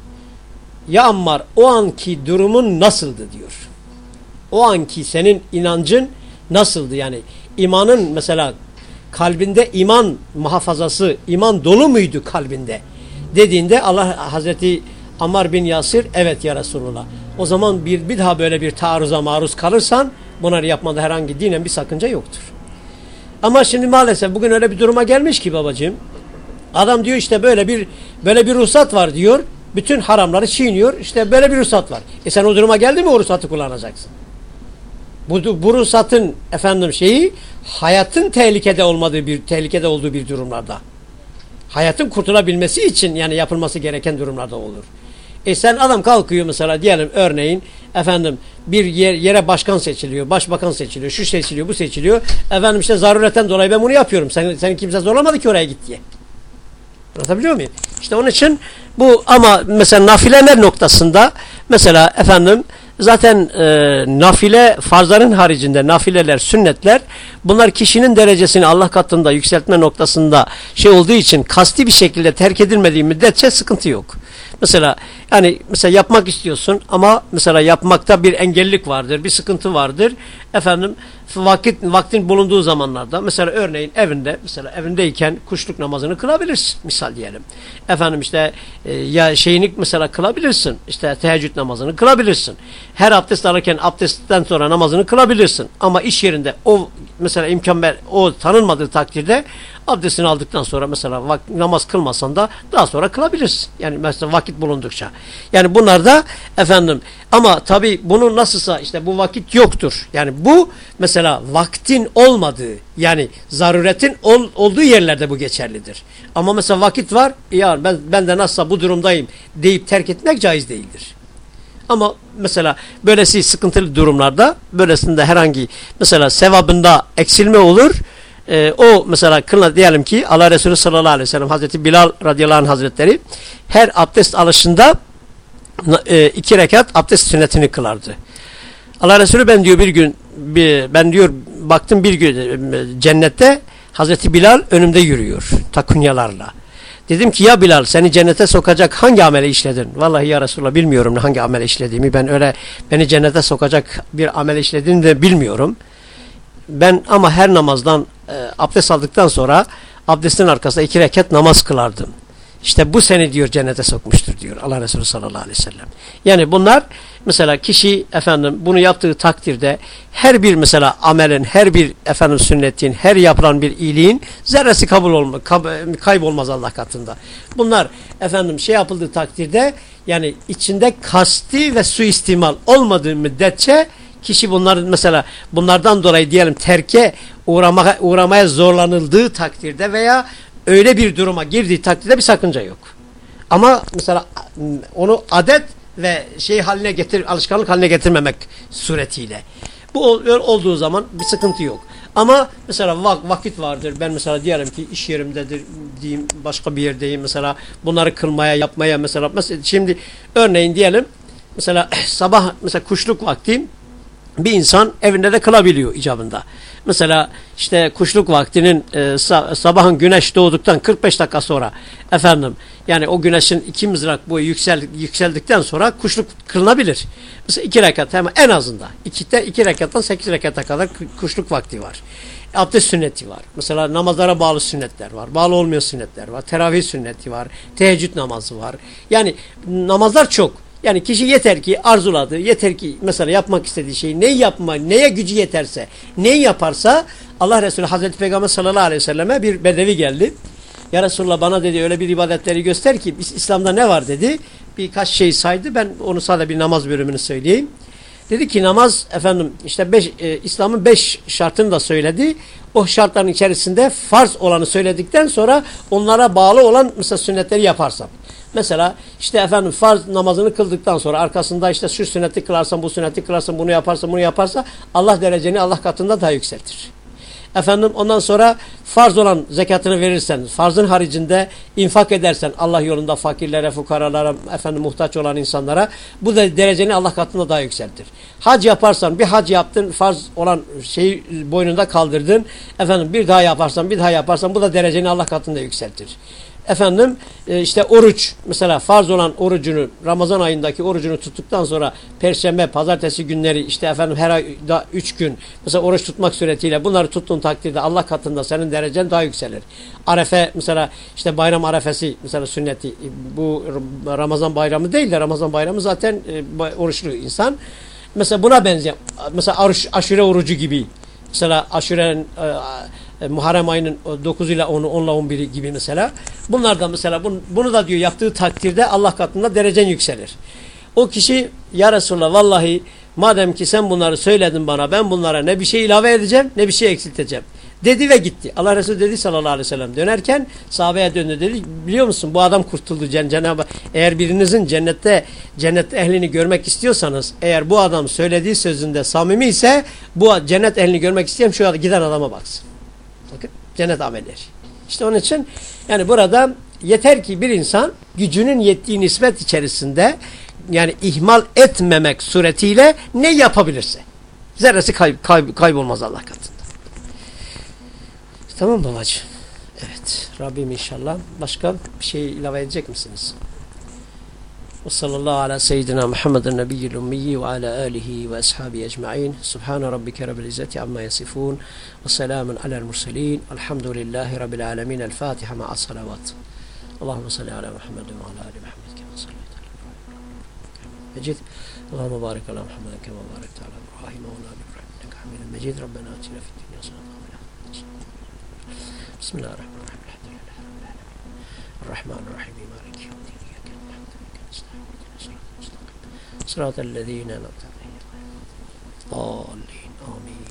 Ya Ammar o anki durumun nasıldı diyor. O anki senin inancın nasıldı yani imanın mesela kalbinde iman muhafazası, iman dolu muydu kalbinde? Dediğinde Allah Hazreti Ammar bin Yasir evet ya Resulullah. O zaman bir, bir daha böyle bir taarruza maruz kalırsan bunları yapmada herhangi dinen bir sakınca yoktur. Ama şimdi maalesef bugün öyle bir duruma gelmiş ki babacığım. Adam diyor işte böyle bir böyle bir ruhsat var diyor. Bütün haramları çiğniyor. İşte böyle bir ruhsat var. E sen o duruma geldi mi o ruhsatı kullanacaksın. Bu, bu ruhsatın efendim şeyi hayatın tehlikede olmadığı bir tehlikede olduğu bir durumlarda. Hayatın kurtulabilmesi için yani yapılması gereken durumlarda olur. E sen adam kalkıyor mesela diyelim örneğin efendim bir yer, yere başkan seçiliyor, başbakan seçiliyor, şu seçiliyor, bu seçiliyor. Efendim işte zaruretten dolayı ben bunu yapıyorum. Sen, sen kimse zorlamadı ki oraya git diye. Anlatabiliyor muyum? İşte onun için bu ama mesela nafileler noktasında mesela efendim zaten e, nafile farzların haricinde nafileler, sünnetler bunlar kişinin derecesini Allah katında yükseltme noktasında şey olduğu için kasti bir şekilde terk edilmediği müddetçe sıkıntı yok. Mesela yani mesela yapmak istiyorsun ama mesela yapmakta bir engellik vardır, bir sıkıntı vardır. Efendim vakit vaktin bulunduğu zamanlarda mesela örneğin evinde mesela evindeyken kuşluk namazını kılabilirsin misal diyelim. Efendim işte e, ya şeyini mesela kılabilirsin. İşte teheccüd namazını kılabilirsin. Her abdest alırken abdestten sonra namazını kılabilirsin. Ama iş yerinde o mesela imkan ver, o tanınmadığı takdirde abdestini aldıktan sonra mesela namaz kılmasan da daha sonra kılabilirsin. Yani mesela vakit bulundukça. Yani bunlar da efendim ama tabi bunu nasılsa işte bu vakit yoktur. Yani bu mesela vaktin olmadığı yani zaruretin ol, olduğu yerlerde bu geçerlidir. Ama mesela vakit var ya ben, ben de nasılsa bu durumdayım deyip terk etmek caiz değildir. Ama mesela böylesi sıkıntılı durumlarda böylesinde herhangi mesela sevabında eksilme olur. Ee, o mesela kılına diyelim ki Allah Resulü sallallahu aleyhi ve sellem Hazreti Bilal radıyallahu anh hazretleri her abdest alışında e, iki rekat abdest sünnetini kılardı. Allah Resulü ben diyor bir gün bir, ben diyor baktım bir gün e, cennette Hazreti Bilal önümde yürüyor takunyalarla. Dedim ki ya Bilal seni cennete sokacak hangi amele işledin? Vallahi ya Resulallah bilmiyorum hangi amele işlediğimi. Ben öyle beni cennete sokacak bir amel işlediğini de bilmiyorum. Ben ama her namazdan e, abdest aldıktan sonra abdestin arkasında iki rekat namaz kılardım. İşte bu seni diyor cennete sokmuştur diyor Allah Resulü sallallahu aleyhi ve sellem. Yani bunlar mesela kişi efendim bunu yaptığı takdirde her bir mesela amelin, her bir efendim sünnetin, her yapılan bir iyiliğin zerresi kabul olma, kaybolmaz Allah katında. Bunlar efendim şey yapıldığı takdirde yani içinde kasti ve suistimal olmadığı müddetçe kişi bunların mesela bunlardan dolayı diyelim terke uğramaya, uğramaya zorlanıldığı takdirde veya öyle bir duruma girdiği takdirde bir sakınca yok. Ama mesela onu adet ve şey haline getir, alışkanlık haline getirmemek suretiyle. Bu olduğu zaman bir sıkıntı yok. Ama mesela vak vakit vardır. Ben mesela diyelim ki iş yerimdedir diyeyim başka bir yerdeyim mesela bunları kılmaya yapmaya mesela, mesela şimdi örneğin diyelim mesela sabah mesela kuşluk vakti bir insan evinde de kılabiliyor icabında. Mesela işte kuşluk vaktinin e, sabahın güneş doğduktan 45 dakika sonra efendim yani o güneşin iki mızrak boyu yüksel, yükseldikten sonra kuşluk kılınabilir. Mesela iki rekat hemen en azından. İkide, iki rekattan sekiz rekata kadar kuşluk vakti var. Abdest sünneti var. Mesela namazlara bağlı sünnetler var. Bağlı olmayan sünnetler var. Teravih sünneti var. Teheccüd namazı var. Yani namazlar çok. Yani kişi yeter ki arzuladı, yeter ki mesela yapmak istediği şeyi neyi yapma, neye gücü yeterse, neyi yaparsa Allah Resulü Hazreti Peygamber sallallahu aleyhi ve selleme bir bedevi geldi. Ya Resulullah bana dedi öyle bir ibadetleri göster ki İslam'da ne var dedi. Birkaç şey saydı ben onu sadece bir namaz bölümünü söyleyeyim. Dedi ki namaz efendim işte e, İslam'ın beş şartını da söyledi. O şartların içerisinde farz olanı söyledikten sonra onlara bağlı olan mesela sünnetleri yaparsam. Mesela işte efendim farz namazını kıldıktan sonra arkasında işte şu sünneti kılarsan bu sünneti kılarsan bunu yaparsan bunu yaparsa Allah dereceni Allah katında daha yükseltir. Efendim ondan sonra farz olan zekatını verirsen, farzın haricinde infak edersen Allah yolunda fakirlere, fukaralara, efendim muhtaç olan insanlara bu da dereceni Allah katında daha yükseltir. Hac yaparsan bir hac yaptın, farz olan şeyi boynunda kaldırdın. Efendim bir daha yaparsan, bir daha yaparsan bu da dereceni Allah katında yükseltir efendim e, işte oruç mesela farz olan orucunu Ramazan ayındaki orucunu tuttuktan sonra perşembe pazartesi günleri işte efendim her ayda üç gün mesela oruç tutmak suretiyle bunları tuttuğun takdirde Allah katında senin derecen daha yükselir. Arefe mesela işte bayram arefesi mesela sünneti bu Ramazan bayramı değil de Ramazan bayramı zaten e, oruçlu insan. Mesela buna benzeyen mesela aşure orucu gibi mesela aşurenin e, e, Muharrem ayının 9 ile 10'u 10 ile 11'i gibi mesela. Bunlar da mesela bunu, bunu da diyor yaptığı takdirde Allah katında derecen yükselir. O kişi ya Resulallah vallahi madem ki sen bunları söyledin bana ben bunlara ne bir şey ilave edeceğim ne bir şey eksilteceğim. Dedi ve gitti. Allah Resulü dedi sallallahu aleyhi ve sellem dönerken sahabeye döndü dedi. Biliyor musun bu adam kurtuldu Cenab-ı Eğer birinizin cennette cennet ehlini görmek istiyorsanız eğer bu adam söylediği sözünde samimi ise bu cennet ehlini görmek isteyen şu giden adama baksın. Cennet amelleri. İşte onun için yani burada yeter ki bir insan gücünün yettiği nispet içerisinde yani ihmal etmemek suretiyle ne yapabilirse. Zerresi kay, kay, kaybolmaz Allah katında. Tamam babacığım. Evet. Rabbim inşallah. Başka bir şey ilave edecek misiniz? وصلى الله على سيدنا محمد النبي الأمي وعلى آله وأصحابه أجمعين. سبحان ربك رب العزة عما يصفون وسلام على المرسلين. الحمد لله رب العالمين. الفاتحة مع الصلوات. اللهم صل على محمد وعلى آل محمد كما صليت على إبراهيم. مجيد. اللهم بارك على محمد كما باركت على إبراهيم وعلى آل إبراهيم. إنك حميد مجيد. ربنا آتنا في الدنيا حسنة بسم الله الرحمن الرحيم. الحمد لله رب العالمين. الرحمن الرحيم. مالك صراط الذين أنعمت عليهم. ضالين. آمين.